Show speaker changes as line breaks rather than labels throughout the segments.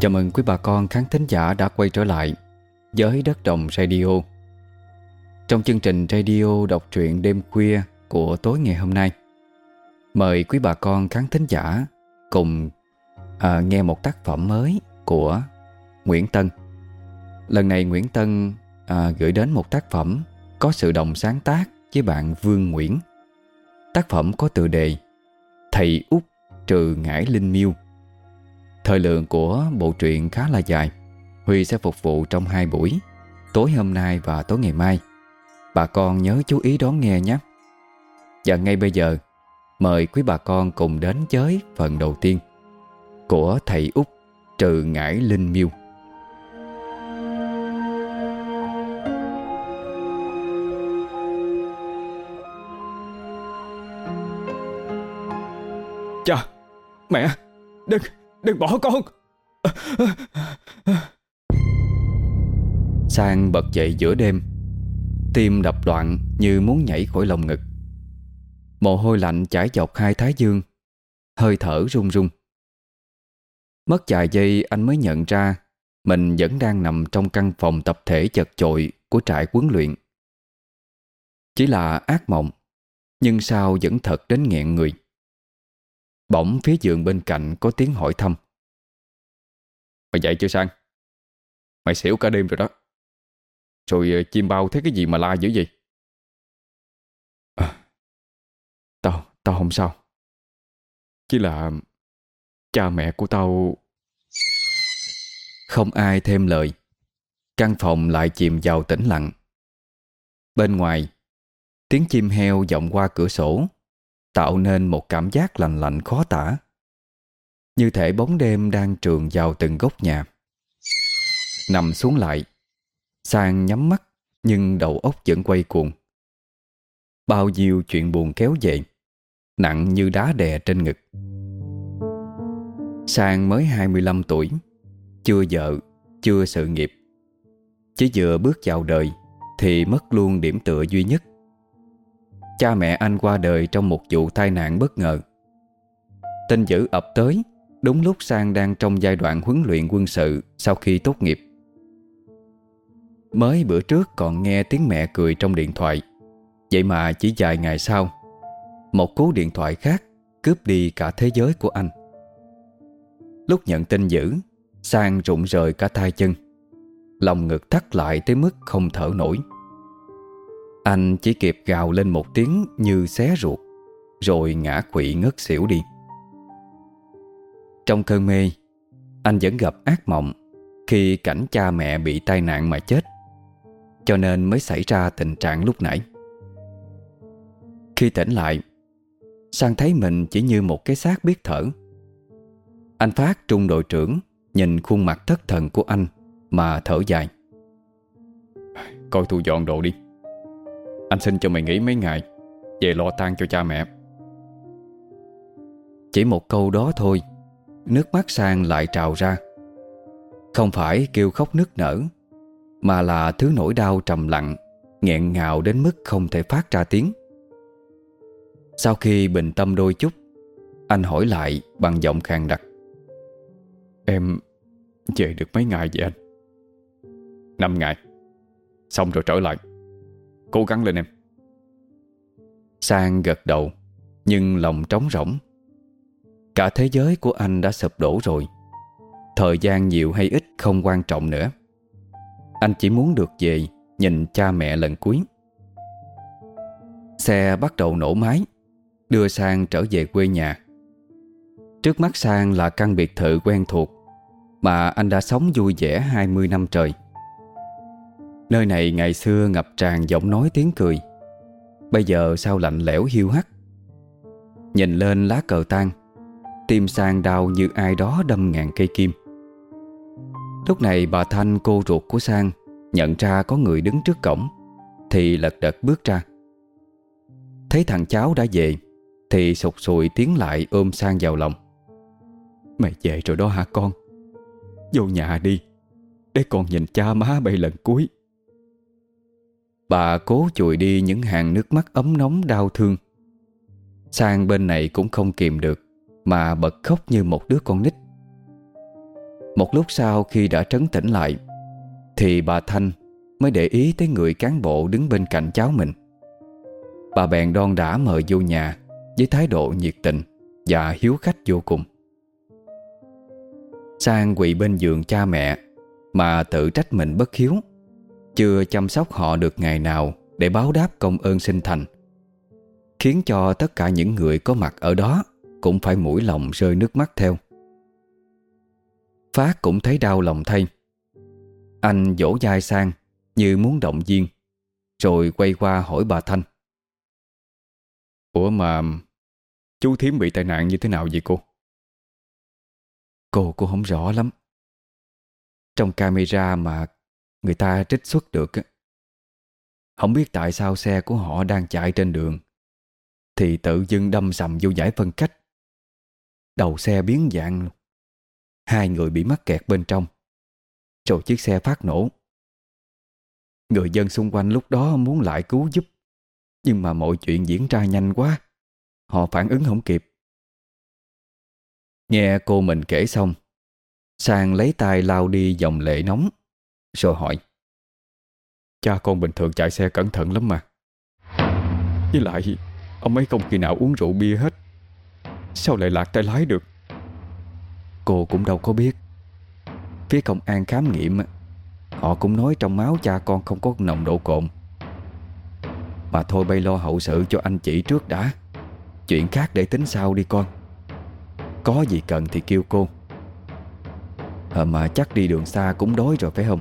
Chào mừng quý bà con khán thính giả đã quay trở lại với Đất Đồng Radio. Trong chương trình radio đọc truyện đêm khuya của tối ngày hôm nay Mời quý bà con khán thính giả cùng à, nghe một tác phẩm mới của Nguyễn Tân. Lần này Nguyễn Tân à, gửi đến một tác phẩm có sự đồng sáng tác với bạn Vương Nguyễn. Tác phẩm có tựa đề Thầy Út trừ ngải linh miêu. Thời lượng của bộ truyện khá là dài. Huy sẽ phục vụ trong hai buổi, Tối hôm nay và tối ngày mai. Bà con nhớ chú ý đón nghe nhé. Và ngay bây giờ, Mời quý bà con cùng đến chới phần đầu tiên Của thầy Út trừ ngải linh miêu.
Cha, Mẹ, Đừng. Đừng bỏ con.
Sang bật dậy giữa đêm, Tim đập loạn như muốn nhảy khỏi lồng ngực. Mồ hôi lạnh chảy dọc hai thái dương, Hơi thở run run. Mất vài giây, anh mới nhận ra Mình vẫn đang nằm trong căn phòng tập thể chật chội Của trại huấn luyện. Chỉ là ác mộng, Nhưng sao vẫn thật đến nghẹn người. Bỗng phía giường bên cạnh có tiếng hỏi thăm.
Mày dậy chưa Sang? Mày xỉu cả đêm rồi đó. Rồi ờ, chim bao thấy cái gì mà la dữ gì
à, Tao, tao không sao. Chỉ là Cha mẹ của tao Không ai thêm lời. Căn phòng lại chìm vào tĩnh lặng. Bên ngoài Tiếng chim heo vọng qua cửa sổ. Tạo nên một cảm giác lành lạnh khó tả. Như thể bóng đêm đang trường vào từng góc nhà. Nằm xuống lại. Sang nhắm mắt, Nhưng đầu óc vẫn quay cuồng. Bao nhiêu chuyện buồn kéo về, Nặng như đá đè trên ngực. Sang mới 25 tuổi, Chưa vợ, Chưa sự nghiệp. Chỉ vừa bước vào đời, Thì mất luôn điểm tựa duy nhất. Cha mẹ anh qua đời trong một vụ tai nạn bất ngờ. Tin dữ ập tới, Đúng lúc Sang đang trong giai đoạn huấn luyện quân sự Sau khi tốt nghiệp. Mới bữa trước còn nghe tiếng mẹ cười trong điện thoại. Vậy mà chỉ vài ngày sau, Một cú điện thoại khác Cướp đi cả thế giới của anh. Lúc nhận tin dữ, Sang rụng rời cả tay chân. Lòng ngực thắt lại tới mức không thở nổi anh chỉ kịp gào lên một tiếng như xé ruột, Rồi ngã quỵ ngất xỉu đi. Trong cơn mê, Anh vẫn gặp ác mộng Khi cảnh cha mẹ bị tai nạn mà chết, Cho nên mới xảy ra tình trạng lúc nãy. Khi tỉnh lại, Sang thấy mình chỉ như một cái xác biết thở. Anh Phát trung đội trưởng Nhìn khuôn mặt thất thần của anh Mà thở dài.
Coi thu dọn đồ đi anh xin cho mày nghỉ mấy ngày, Về lo tang cho cha mẹ.
Chỉ một câu đó thôi, Nước mắt sang lại trào ra. Không phải kêu khóc nức nở, Mà là thứ nỗi đau trầm lặng, nghẹn ngào đến mức không thể phát ra tiếng. Sau khi bình tâm đôi chút, Anh hỏi lại bằng giọng khàn đặc.
Em về được mấy ngày vậy anh? Năm ngày. Xong rồi trở lại. Cố gắng lên em.
Sang gật đầu, Nhưng lòng trống rỗng. Cả thế giới của anh đã sụp đổ rồi. Thời gian nhiều hay ít không quan trọng nữa. Anh chỉ muốn được về Nhìn cha mẹ lần cuối. Xe bắt đầu nổ máy, Đưa Sang trở về quê nhà. Trước mắt Sang là căn biệt thự quen thuộc Mà anh đã sống vui vẻ 20 năm trời. Nơi này ngày xưa ngập tràn giọng nói tiếng cười. Bây giờ sao lạnh lẽo hiu hắt? Nhìn lên lá cờ tan Tim sang đau như ai đó đâm ngàn cây kim. Lúc này bà Thanh cô ruột của Sang Nhận ra có người đứng trước cổng, Thì lật đật bước ra. Thấy thằng cháu đã về, Thì sụt sùi tiến lại ôm Sang vào lòng. Mày về rồi đó hả con? Vô nhà đi, Để con nhìn cha má bay lần cuối. Bà cố chùi đi những hàng nước mắt ấm nóng đau thương. Sang bên này cũng không kìm được, Mà bật khóc như một đứa con nít. Một lúc sau khi đã trấn tĩnh lại, Thì bà Thanh mới để ý tới người cán bộ đứng bên cạnh cháu mình. Bà bèn đon đã mời vô nhà Với thái độ nhiệt tình Và hiếu khách vô cùng. Sang quỳ bên giường cha mẹ, Mà tự trách mình bất hiếu. Chưa chăm sóc họ được ngày nào Để báo đáp công ơn sinh thành. Khiến cho tất cả những người có mặt ở đó Cũng phải mũi lòng rơi nước mắt theo. Phát cũng thấy đau lòng thay. Anh dỗ dai sang Như muốn động viên Rồi quay qua hỏi bà Thanh.
Ủa mà Chú Thiếm bị tai nạn như thế nào vậy cô?
Cô cũng không rõ lắm. Trong camera mà Người ta trích xuất được Không biết tại sao xe của họ đang chạy trên đường. Thì tự dưng đâm sầm vô giải phân cách. Đầu xe biến dạng luôn. Hai người bị mắc kẹt bên trong. Rồi chiếc xe phát nổ. Người dân xung quanh lúc đó muốn lại cứu giúp. Nhưng mà mọi chuyện diễn ra nhanh quá. Họ phản ứng không kịp. Nghe cô mình kể xong, Sang lấy tay lau đi dòng lệ nóng. Rồi hỏi.
Cha con bình thường chạy xe cẩn thận lắm mà. Với lại Ông ấy không khi nào uống rượu bia hết. Sao lại lạc tay lái được?
Cô cũng đâu có biết. Phía công an khám nghiệm Họ cũng nói trong máu cha con không có nồng độ cồn. Mà thôi bay lo hậu sự cho anh chị trước đã. Chuyện khác để tính sau đi con. Có gì cần thì kêu cô. À, Mà chắc đi đường xa cũng đói rồi phải không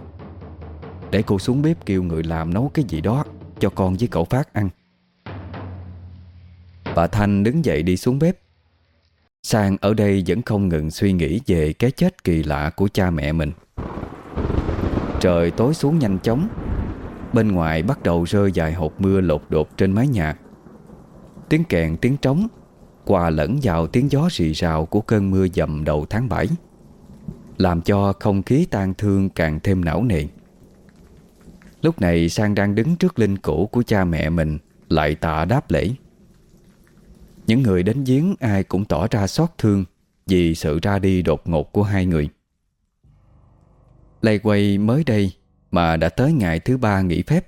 để cô xuống bếp kêu người làm nấu cái gì đó Cho con với cậu Phát ăn. Bà Thanh đứng dậy đi xuống bếp. Sang ở đây vẫn không ngừng suy nghĩ về cái chết kỳ lạ của cha mẹ mình. Trời tối xuống nhanh chóng. Bên ngoài bắt đầu rơi dài hột mưa lột đột trên mái nhà. Tiếng kèn, tiếng trống Hòa lẫn vào tiếng gió rì rào Của cơn mưa dầm đầu tháng 7 Làm cho không khí tang thương càng thêm não nề. Lúc này Sang đang đứng trước linh cũ của cha mẹ mình, Lại tạ đáp lễ. Những người đến giếng ai cũng tỏ ra xót thương Vì sự ra đi đột ngột của hai người. Lây quay mới đây Mà đã tới ngày thứ ba nghỉ phép.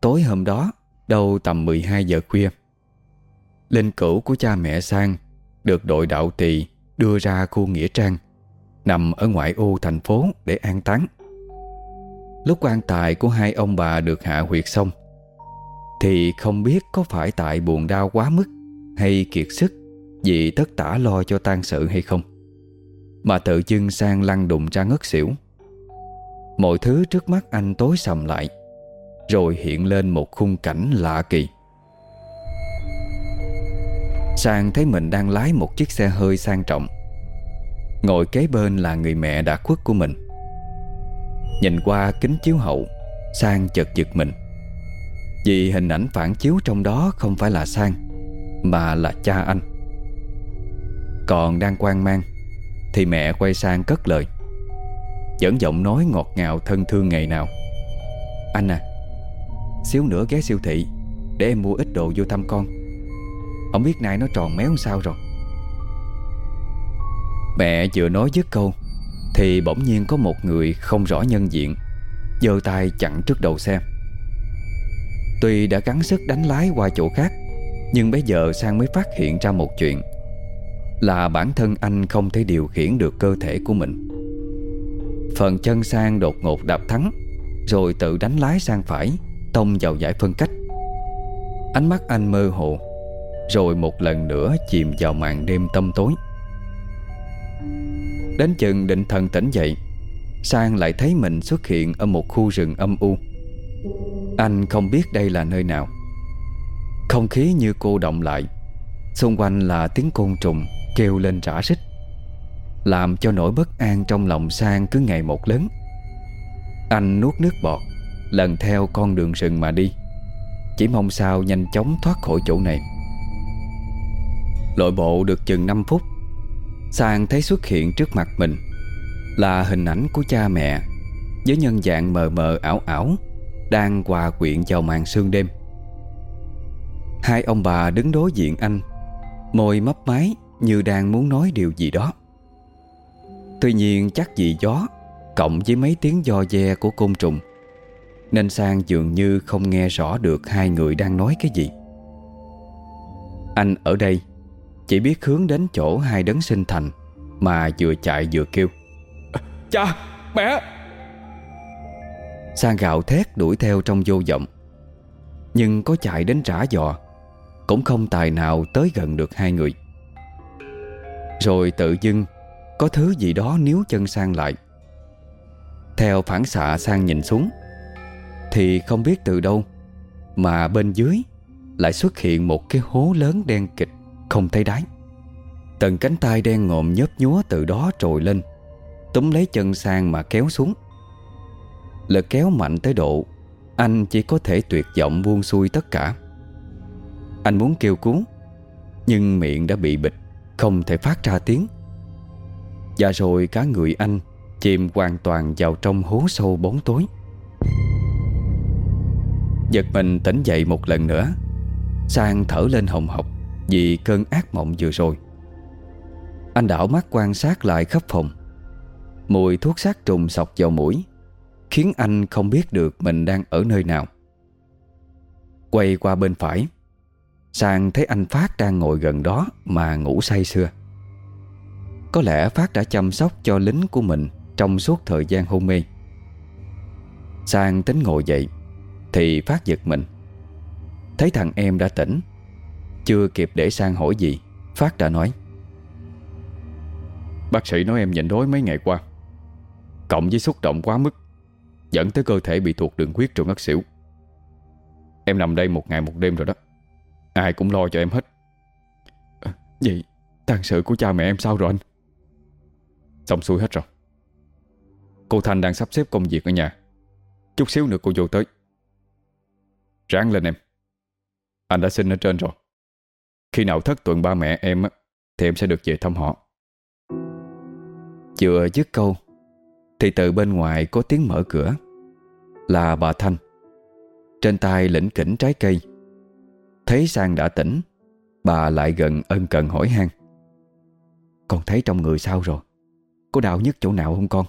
Tối hôm đó, Đâu tầm 12 giờ khuya, Linh cữu của cha mẹ Sang Được đội đạo tỳ đưa ra khu Nghĩa Trang, Nằm ở ngoại ô thành phố để an táng. Lúc quan tài của hai ông bà được hạ huyệt xong, Thì không biết có phải tại buồn đau quá mức Hay kiệt sức Vì tất tả lo cho tang sự hay không. Mà tự dưng sang lăn đùng ra ngất xỉu. Mọi thứ trước mắt anh tối sầm lại, Rồi hiện lên một khung cảnh lạ kỳ. Sang thấy mình đang lái một chiếc xe hơi sang trọng, Ngồi kế bên là người mẹ đã khuất của mình. Nhìn qua kính chiếu hậu, Sang chợt giật mình. Vì hình ảnh phản chiếu trong đó không phải là Sang, Mà là cha anh. Còn đang quan mang, Thì mẹ quay sang cất lời Dẫn giọng nói ngọt ngào thân thương ngày nào. Anh à Xíu nữa ghé siêu thị Để em mua ít đồ vô thăm con. Không biết nay nó tròn méo sao rồi. Mẹ vừa nói dứt câu thì bỗng nhiên có một người không rõ nhân diện, giơ tay chặn trước đầu xe. Tuy đã gắng sức đánh lái qua chỗ khác, Nhưng bây giờ Sang mới phát hiện ra một chuyện, Là bản thân anh không thể điều khiển được cơ thể của mình. Phần chân sang đột ngột đạp thắng, Rồi tự đánh lái sang phải, Tông vào giải phân cách. Ánh mắt anh mơ hồ, Rồi một lần nữa chìm vào màn đêm tâm tối. Đến chừng định thần tỉnh dậy. Sang lại thấy mình xuất hiện Ở một khu rừng âm u. Anh không biết đây là nơi nào. Không khí như cô động lại. Xung quanh là tiếng côn trùng Kêu lên rã rít, Làm cho nỗi bất an trong lòng Sang cứ ngày một lớn. Anh nuốt nước bọt, Lần theo con đường rừng mà đi. Chỉ mong sao nhanh chóng thoát khỏi chỗ này. Lội bộ được chừng 5 phút Sang thấy xuất hiện trước mặt mình Là hình ảnh của cha mẹ Với nhân dạng mờ mờ ảo ảo Đang hòa quyện vào màn sương đêm. Hai ông bà đứng đối diện anh, Môi mấp máy như đang muốn nói điều gì đó. Tuy nhiên chắc vì gió, Cộng với mấy tiếng do ve của côn trùng, Nên Sang dường như không nghe rõ được Hai người đang nói cái gì. Anh ở đây chỉ biết hướng đến chỗ hai đấng sinh thành Mà vừa chạy vừa kêu.
Cha, mẹ!
Sang gạo thét đuổi theo trong vô vọng. Nhưng có chạy đến trả dò Cũng không tài nào tới gần được hai người. Rồi tự dưng Có thứ gì đó níu chân sang lại. Theo phản xạ sang nhìn xuống Thì không biết từ đâu Mà bên dưới Lại xuất hiện một cái hố lớn đen kịch không thấy đáy. Tầng cánh tay đen ngộm nhớp nhúa từ đó trồi lên, Túm lấy chân sang mà kéo xuống. Lực kéo mạnh tới độ, Anh chỉ có thể tuyệt vọng buông xuôi tất cả. Anh muốn kêu cứu, Nhưng miệng đã bị bịch Không thể phát ra tiếng. Và rồi cả người anh Chìm hoàn toàn vào trong hố sâu bóng tối. Giật mình tỉnh dậy một lần nữa, Sang thở lên hồng hộc. Vì cơn ác mộng vừa rồi. Anh đảo mắt quan sát lại khắp phòng. Mùi thuốc sát trùng sọc vào mũi, Khiến anh không biết được mình đang ở nơi nào. Quay qua bên phải, Sang thấy anh Phát đang ngồi gần đó Mà ngủ say sưa. Có lẽ Phát đã chăm sóc cho lính của mình Trong suốt thời gian hôn mê. Sang tính ngồi dậy, Thì Phát giật mình. Thấy thằng em đã tỉnh chưa kịp để Sang hỏi gì Phát đã nói.
Bác sĩ nói em nhịn đói mấy ngày qua. Cộng với xúc động quá mức Dẫn tới cơ thể bị thuộc đường huyết rồi ngất xỉu. Em nằm đây một ngày một đêm rồi đó. Ai cũng lo cho em hết. À, Vậy tang sự của cha mẹ em sao rồi anh? Xong xuôi hết rồi. Cô Thanh đang sắp xếp công việc ở nhà. Chút xíu nữa cô vô tới. Ráng lên em. Anh đã xin ở trên rồi. Khi nào thất tuần ba mẹ em Thì em sẽ được về thăm họ.
Chưa dứt câu thì từ bên ngoài có tiếng mở cửa. Là bà Thanh. Trên tay lĩnh kỉnh trái cây. Thấy Sang đã tỉnh Bà lại gần ân cần hỏi han. Con thấy trong người sao rồi? Có đau nhất chỗ nào không con?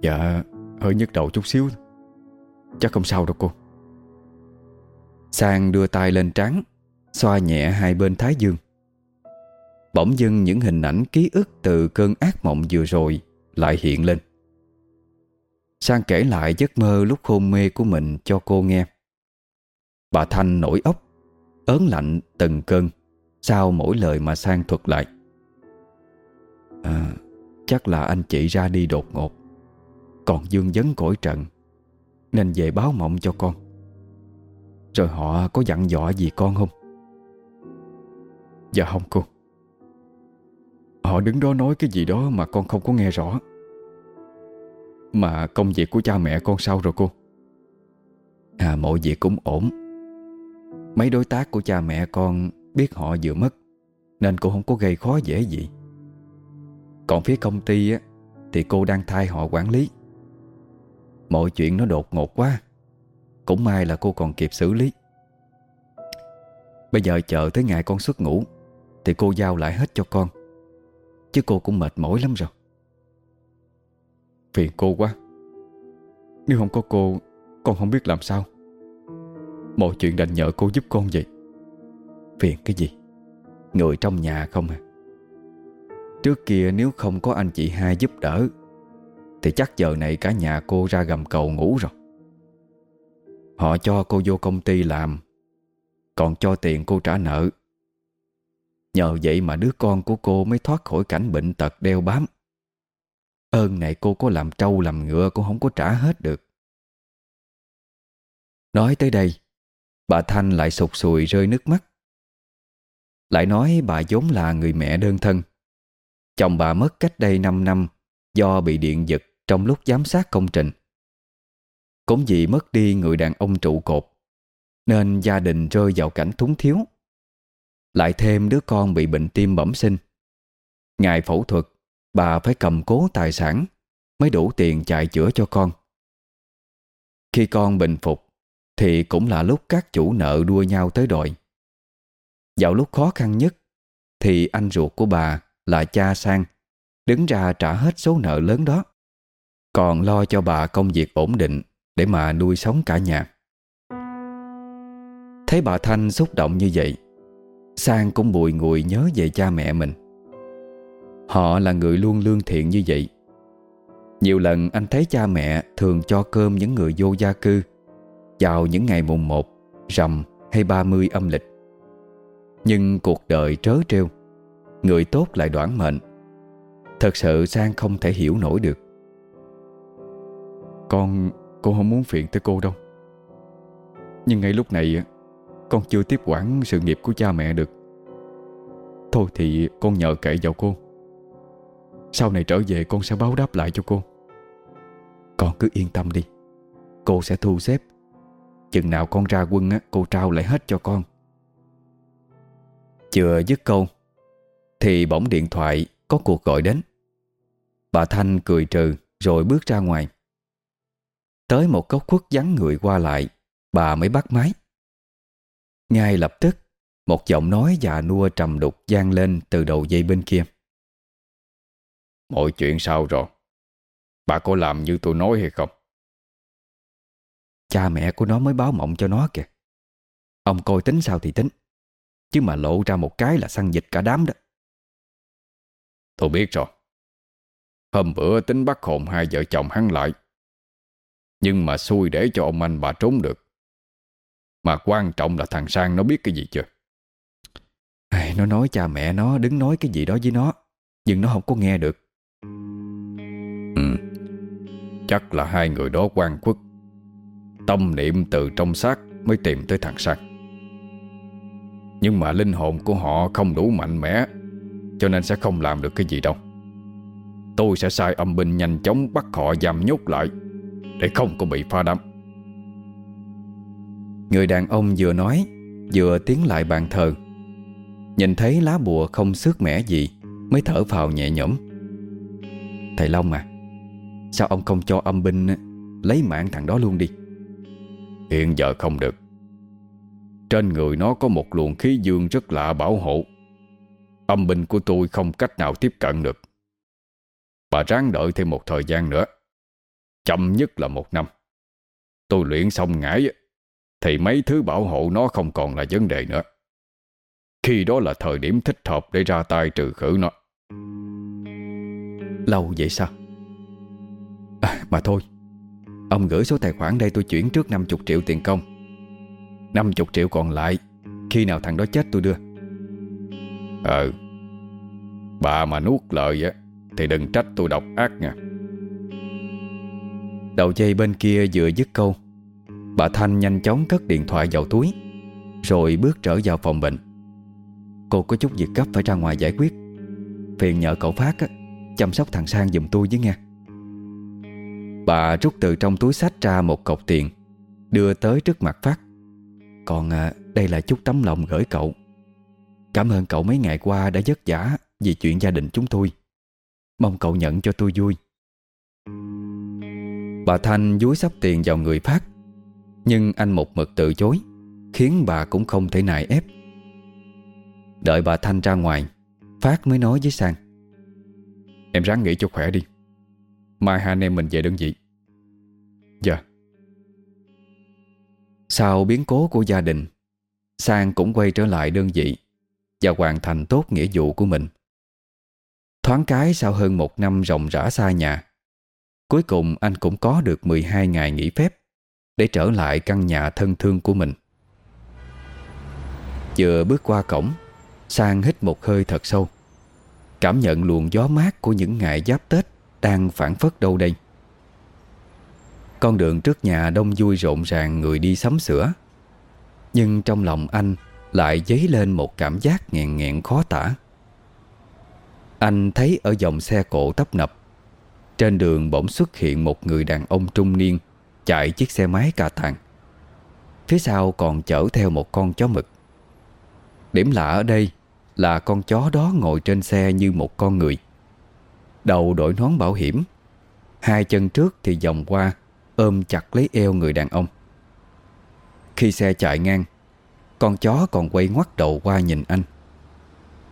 Dạ Hơi nhức đầu chút xíu. Chắc không sao đâu cô.
Sang đưa tay lên trán Xoa nhẹ hai bên thái dương. Bỗng dưng những hình ảnh ký ức Từ cơn ác mộng vừa rồi lại hiện lên. Sang kể lại giấc mơ lúc hôn mê của mình cho cô nghe. Bà Thanh nổi ốc Ớn lạnh từng cơn Sau mỗi lời mà Sang thuật lại. À, Chắc là anh chị ra đi đột ngột. Còn Dương dấn cõi trận Nên về báo mộng cho con. Rồi họ có dặn dò gì con không?
Dạ không cô. Họ đứng đó nói cái gì đó mà con không có nghe rõ. Mà công việc của cha mẹ con sao rồi cô?
À mọi việc cũng ổn. Mấy đối tác của cha mẹ con biết họ vừa mất, Nên cô không có gây khó dễ gì. Còn phía công ty á, Thì cô đang thay họ quản lý. Mọi chuyện nó đột ngột quá, Cũng may là cô còn kịp xử lý. Bây giờ chờ tới ngày con xuất ngủ thì cô giao lại hết cho con. Chứ cô cũng mệt mỏi lắm rồi.
Phiền cô quá. Nếu không có cô, Con không biết làm sao. Mọi chuyện đành nhờ cô giúp con vậy.
Phiền cái gì? Người trong nhà không à? Trước kia nếu không có anh chị hai giúp đỡ, Thì chắc giờ này cả nhà cô ra gầm cầu ngủ rồi. Họ cho cô vô công ty làm, Còn cho tiền cô trả nợ. Nhờ vậy mà đứa con của cô mới thoát khỏi cảnh bệnh tật đeo bám. Ơn này cô có làm trâu làm ngựa cũng không có trả hết được. Nói tới đây, Bà Thanh lại sụt sùi rơi nước mắt. Lại nói bà vốn là người mẹ đơn thân. Chồng bà mất cách đây 5 năm Do bị điện giật trong lúc giám sát công trình. Cũng vì mất đi người đàn ông trụ cột, Nên gia đình rơi vào cảnh túng thiếu lại thêm đứa con bị bệnh tim bẩm sinh. Ngày phẫu thuật, Bà phải cầm cố tài sản, Mới đủ tiền chạy chữa cho con. Khi con bình phục, Thì cũng là lúc các chủ nợ đua nhau tới đòi. Vào lúc khó khăn nhất, Thì anh ruột của bà là cha Sang, Đứng ra trả hết số nợ lớn đó. Còn lo cho bà công việc ổn định Để mà nuôi sống cả nhà. Thấy bà Thanh xúc động như vậy Sang cũng bùi ngùi nhớ về cha mẹ mình. Họ là người luôn lương thiện như vậy. Nhiều lần anh thấy cha mẹ thường cho cơm những người vô gia cư Vào những ngày mùng 1, rằm hay 30 âm lịch. Nhưng cuộc đời trớ trêu Người tốt lại đoản mệnh. Thật sự Sang không thể hiểu nổi được.
Con, con không muốn phiền tới cô đâu. Nhưng ngay lúc này con chưa tiếp quản sự nghiệp của cha mẹ được. Thôi thì con nhờ kệ vào cô. Sau này trở về con sẽ báo đáp lại cho cô.
Con cứ yên tâm đi. Cô sẽ thu xếp. Chừng nào con ra quân á, cô trao lại hết cho con. Chưa dứt câu Thì bỗng điện thoại có cuộc gọi đến. Bà Thanh cười trừ Rồi bước ra ngoài. Tới một góc khuất vắng người qua lại Bà mới bắt máy. Ngay lập tức Một giọng nói già nua trầm đục gian lên từ đầu dây bên kia.
Mọi chuyện sao rồi? Bà có làm như tôi nói hay không?
Cha mẹ của nó mới báo mộng cho nó kìa. Ông coi tính sao thì tính. Chứ mà lộ ra một cái là săn dịch cả đám đó.
Tôi biết rồi. Hôm bữa tính bắt hồn hai vợ chồng hắn lại. Nhưng mà xui để cho ông anh bà trốn được mà quan trọng là thằng Sang nó biết cái gì chưa?
À, Nó nói cha mẹ nó đứng nói cái gì đó với nó Nhưng nó không có nghe được.
Ừ Chắc là hai người đó quan quất Tâm niệm từ trong xác Mới tìm tới thằng Sang. Nhưng mà linh hồn của họ không đủ mạnh mẽ Cho nên sẽ không làm được cái gì đâu. Tôi sẽ sai âm binh nhanh chóng bắt họ giam nhốt lại Để không có bị pha đâm.
Người đàn ông vừa nói, Vừa tiến lại bàn thờ. Nhìn thấy lá bùa không xước mẻ gì, Mới thở phào nhẹ nhõm. Thầy Long à Sao ông không cho âm binh Lấy mạng thằng đó luôn đi?
Hiện giờ không được. Trên người nó có một luồng khí dương rất lạ bảo hộ. Âm binh của tôi không cách nào tiếp cận được. Bà ráng đợi thêm một thời gian nữa. Chậm nhất là một năm. Tôi luyện xong ngải thì mấy thứ bảo hộ nó không còn là vấn đề nữa. Khi đó là thời điểm thích hợp để ra tay trừ khử nó.
Lâu vậy sao? À, Mà thôi Ông gửi số tài khoản đây tôi chuyển trước 50 triệu tiền công. 50 triệu còn lại Khi nào thằng đó chết tôi đưa.
Ờ Bà mà nuốt lời á Thì đừng trách tôi độc ác nha.
Đầu dây bên kia vừa dứt câu Bà Thanh nhanh chóng cất điện thoại vào túi Rồi bước trở vào phòng bệnh. Cô có chút việc gấp phải ra ngoài giải quyết. Phiền nhờ cậu Phát á, Chăm sóc thằng Sang giùm tôi với nghe. Bà rút từ trong túi sách ra một cọc tiền Đưa tới trước mặt Phát. Còn à, đây là chút tấm lòng gửi cậu. Cảm ơn cậu mấy ngày qua đã vất vả Vì chuyện gia đình chúng tôi. Mong cậu nhận cho tôi vui. Bà Thanh dúi sắp tiền vào người Phát. Nhưng anh một mực từ chối, Khiến bà cũng không thể nài ép. Đợi bà Thanh ra ngoài, Phát mới nói với Sang.
Em ráng nghỉ cho khỏe đi. Mai hai anh em mình về đơn vị. Dạ.
Sau biến cố của gia đình, Sang cũng quay trở lại đơn vị Và hoàn thành tốt nghĩa vụ của mình. Thoáng cái sau hơn một năm rộng rã xa nhà, Cuối cùng anh cũng có được 12 ngày nghỉ phép. Để trở lại căn nhà thân thương của mình. Vừa bước qua cổng Sang hít một hơi thật sâu Cảm nhận luồng gió mát của những ngày giáp Tết Đang phản phất đâu đây. Con đường trước nhà đông vui rộn ràng người đi sắm sửa, Nhưng trong lòng anh lại dấy lên một cảm giác nghẹn nghẹn khó tả. Anh thấy ở dòng xe cộ tấp nập Trên đường bỗng xuất hiện một người đàn ông trung niên. Chạy chiếc xe máy cà tàng. Phía sau còn chở theo một con chó mực. Điểm lạ ở đây là con chó đó ngồi trên xe như một con người. Đầu đội nón bảo hiểm, Hai chân trước thì vòng qua, Ôm chặt lấy eo người đàn ông. Khi xe chạy ngang, Con chó còn quay ngoắt đầu qua nhìn anh.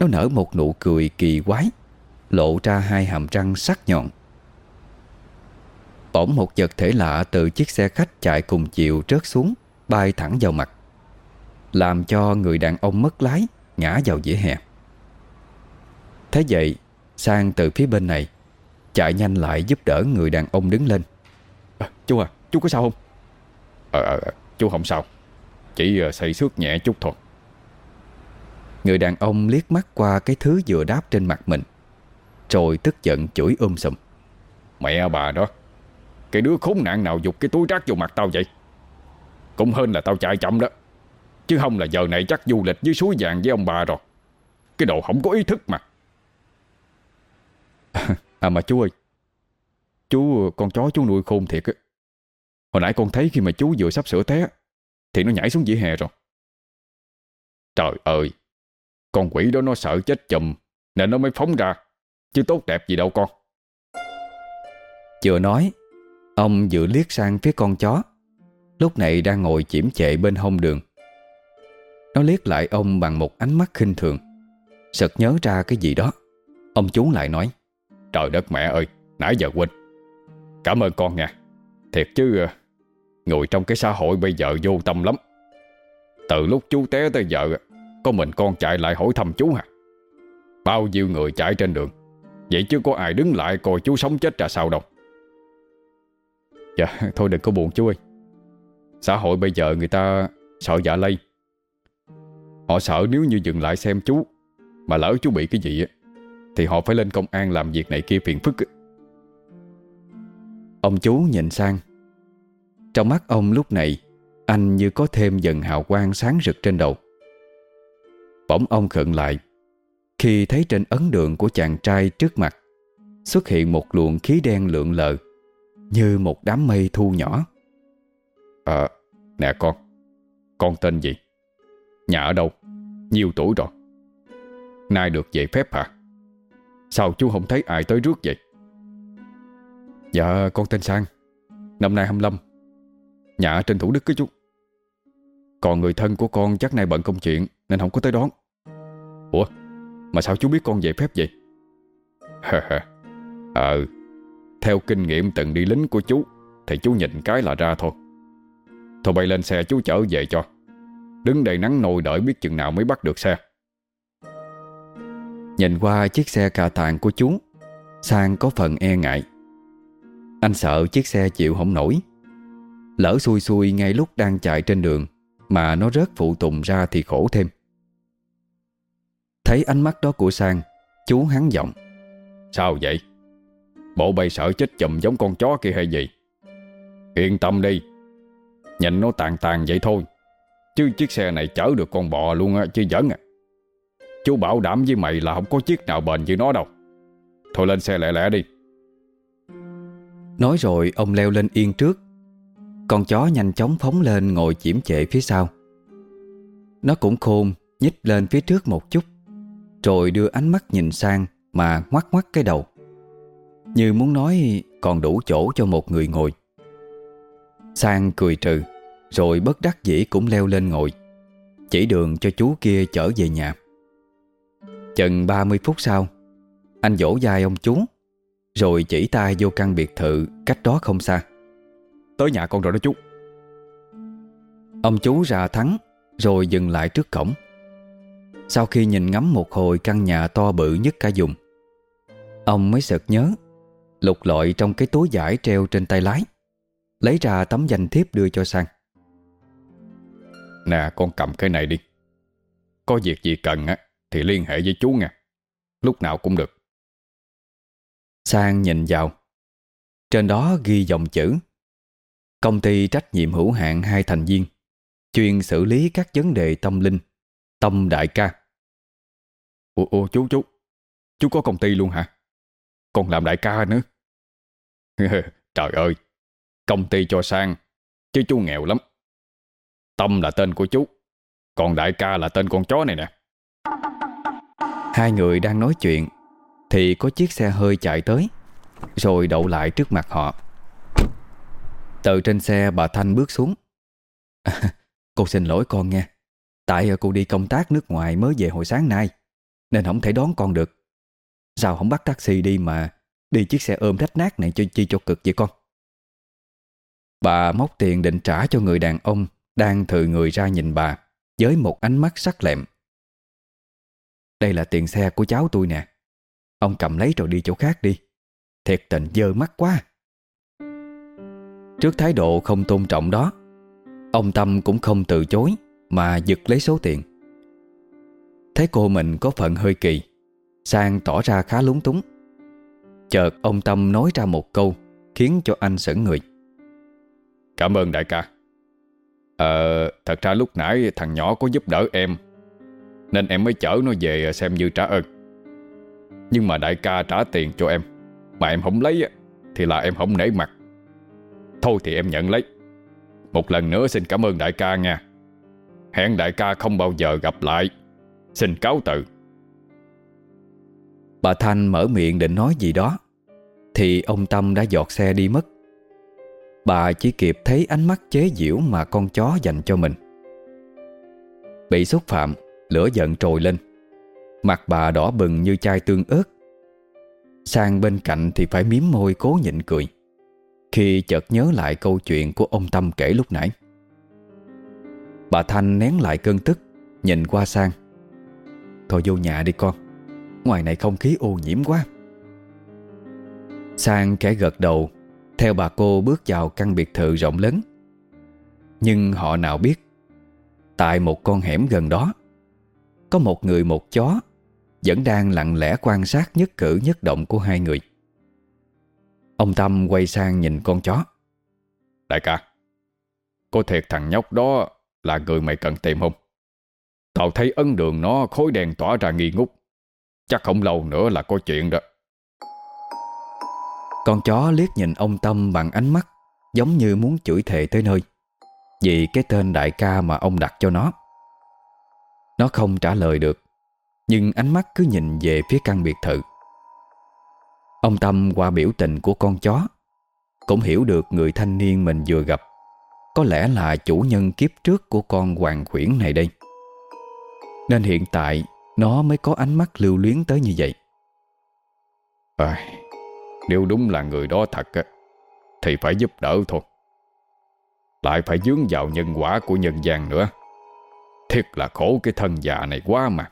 Nó nở một nụ cười kỳ quái, Lộ ra hai hàm răng sắc nhọn. Bỗng một vật thể lạ từ chiếc xe khách chạy cùng chiều rớt xuống Bay thẳng vào mặt Làm cho người đàn ông mất lái Ngã vào vỉa hè. Thế vậy Sang từ phía bên này Chạy nhanh lại giúp đỡ người đàn ông đứng lên.
À, Chú à, chú có sao không? Ờ, à, à, chú không sao Chỉ xây xước nhẹ chút thôi.
Người đàn ông liếc mắt qua cái thứ vừa đáp trên mặt mình Rồi tức giận chửi um sùm.
Mẹ bà đó cái đứa khốn nạn nào dục cái túi rác vô mặt tao vậy? Cũng hơn là tao chạy chậm đó. Chứ không là giờ này chắc du lịch dưới suối vàng với ông bà rồi. Cái đồ không có ý thức mà.
À mà chú ơi. Chú, con chó chú nuôi khôn thiệt á. Hồi nãy con thấy khi mà chú vừa sắp sửa té, Thì nó nhảy xuống vỉa hè rồi.
Trời ơi. Con quỷ đó nó sợ chết chùm, Nên nó mới phóng ra. Chứ tốt đẹp gì đâu con.
Chưa nói Ông dự liếc sang phía con chó. Lúc này đang ngồi chiếm chệ bên hông đường. Nó liếc lại ông bằng một ánh mắt khinh thường. Sợt nhớ ra cái gì đó. Ông chú lại nói,
Trời đất mẹ ơi, Nãy giờ quên. Cảm ơn con nha. Thiệt chứ ngồi Người trong cái xã hội bây giờ vô tâm lắm. Từ lúc chú té tới giờ, Có mình con chạy lại hỏi thăm chú hả Bao nhiêu người chạy trên đường? Vậy chứ có ai đứng lại coi chú sống chết ra sao đâu.
Dạ thôi đừng có buồn chú ơi. Xã hội bây giờ người ta sợ dạ lây. Họ sợ nếu như dừng lại xem chú, Mà lỡ chú bị cái gì Thì họ phải lên công an làm việc này kia phiền phức Ông chú nhìn sang. Trong mắt ông lúc này, Anh như có thêm dần hào quang sáng rực trên đầu. Bỗng ông khựng lại, Khi thấy trên ấn đường của chàng trai trước mặt, Xuất hiện một luồng khí đen lượn lờ. Như một đám mây thu nhỏ
Ờ, nè con Con tên gì? Nhà ở đâu? Nhiều tuổi rồi? Nay được về phép hả? Sao chú không thấy ai tới rước vậy?
Dạ con tên Sang Năm nay 25 Nhà trên Thủ Đức cái chú Còn người thân của con chắc nay bận công chuyện Nên không có tới đón Ủa mà sao chú biết con về phép vậy
Ờ theo kinh nghiệm từng đi lính của chú, Thì chú nhìn cái là ra thôi. Thôi bay lên xe chú chở về cho. Đứng đầy nắng nồi đợi biết chừng nào mới bắt được xe.
Nhìn qua chiếc xe cà tàng của chú, Sang có phần e ngại. Anh sợ chiếc xe chịu không nổi. Lỡ xui xui ngay lúc đang chạy trên đường, Mà nó rớt phụ tùng ra thì khổ thêm. Thấy ánh mắt đó của Sang, Chú hắn giọng.
Sao vậy? Bộ bay sợ chết chùm giống con chó kia hay gì? Yên tâm đi. Nhìn nó tàn tàn vậy thôi. Chứ chiếc xe này chở được con bò luôn á, Chứ giỡn à. Chú bảo đảm với mày là không có chiếc nào bền như nó đâu. Thôi lên xe lẹ lẹ đi.
Nói rồi, ông leo lên yên trước. Con chó nhanh chóng phóng lên ngồi chiếm chệ phía sau. Nó cũng khôn, Nhích lên phía trước một chút, Rồi đưa ánh mắt nhìn sang Mà ngoắt ngoắt cái đầu. Như muốn nói, còn đủ chỗ cho một người ngồi. Sang cười trừ, Rồi bất đắc dĩ cũng leo lên ngồi. Chỉ đường cho chú kia chở về nhà. Chừng 30 phút sau, Anh dỗ dài ông chú, Rồi chỉ tay vô căn biệt thự Cách đó không xa.
Tới nhà con rồi đó chú.
Ông chú ra thắng, Rồi dừng lại trước cổng. Sau khi nhìn ngắm một hồi căn nhà to bự nhất cả vùng, Ông mới sợt nhớ Lục lọi trong cái túi giải treo trên tay lái. Lấy ra tấm danh thiếp đưa cho Sang.
Nè con cầm cái này đi. Có việc gì cần á Thì liên hệ với chú nha Lúc nào cũng được.
Sang nhìn vào. Trên đó ghi dòng chữ. Công ty trách nhiệm hữu hạn hai thành viên Chuyên xử lý các vấn đề tâm linh Tâm đại ca.
Ủa, ủa chú chú. Chú có công ty luôn hả còn làm đại ca nữa. Trời ơi Công ty cho sang Chứ chú nghèo lắm. Tâm là tên của chú Còn đại ca là tên con chó này nè.
Hai người đang nói chuyện Thì có chiếc xe hơi chạy tới Rồi đậu lại trước mặt họ. Từ trên xe bà Thanh bước xuống. À, Cô xin lỗi con nha Tại cô đi công tác nước ngoài mới về hồi sáng nay Nên không thể đón con được. Sao không bắt taxi đi mà Đi chiếc xe ôm rách nát này cho chi cho cực vậy con? Bà móc tiền định trả cho người đàn ông Đang thừ người ra nhìn bà Với một ánh mắt sắc lẹm. Đây là tiền xe của cháu tôi nè. Ông cầm lấy rồi đi chỗ khác đi. Thiệt tình dơ mắt quá. Trước thái độ không tôn trọng đó, Ông Tâm cũng không từ chối Mà giật lấy số tiền. Thấy cô mình có phần hơi kỳ Sang tỏ ra khá lúng túng. Chợt ông Tâm nói ra một câu Khiến cho anh sững người.
Cảm ơn đại ca. Ờ Thật ra lúc nãy thằng nhỏ có giúp đỡ em, Nên em mới chở nó về xem như trả ơn. Nhưng mà đại ca trả tiền cho em, Mà em không lấy Thì là em không nể mặt. Thôi thì em nhận lấy. Một lần nữa xin cảm ơn đại ca nha. Hẹn đại ca không bao giờ gặp lại. Xin cáo từ.
Bà Thanh mở miệng định nói gì đó, Thì ông Tâm đã giọt xe đi mất. Bà chỉ kịp thấy ánh mắt chế giễu mà con chó dành cho mình. Bị xúc phạm, Lửa giận trồi lên. Mặt bà đỏ bừng như chai tương ớt. Sang bên cạnh thì phải miếm môi cố nhịn cười, Khi chợt nhớ lại câu chuyện của ông Tâm kể lúc nãy. Bà Thanh nén lại cơn tức, Nhìn qua sang. Thôi vô nhà đi con Ngoài này không khí ô nhiễm quá. Sang kẻ gật đầu, Theo bà cô bước vào căn biệt thự rộng lớn. Nhưng họ nào biết, Tại một con hẻm gần đó, Có một người một chó Vẫn đang lặng lẽ quan sát nhất cử nhất động của hai người. Ông Tâm quay sang nhìn con chó.
Đại ca, Có thiệt thằng nhóc đó Là người mày cần tìm không? Tao thấy ấn đường nó khối đèn tỏa ra nghi ngút. Chắc không lâu nữa là có chuyện đó.
Con chó liếc nhìn ông Tâm bằng ánh mắt Giống như muốn chửi thề tới nơi, Vì cái tên đại ca mà ông đặt cho nó. Nó không trả lời được, Nhưng ánh mắt cứ nhìn về phía căn biệt thự. Ông Tâm qua biểu tình của con chó, Cũng hiểu được người thanh niên mình vừa gặp Có lẽ là chủ nhân kiếp trước của con hoàng khuyển này đây. Nên hiện tại nó mới có ánh mắt lưu luyến tới như vậy.
À, Nếu đúng là người đó thật á Thì phải giúp đỡ thôi. Lại phải dướng vào nhân quả của nhân gian nữa. Thiệt là khổ cái thân già này quá mà.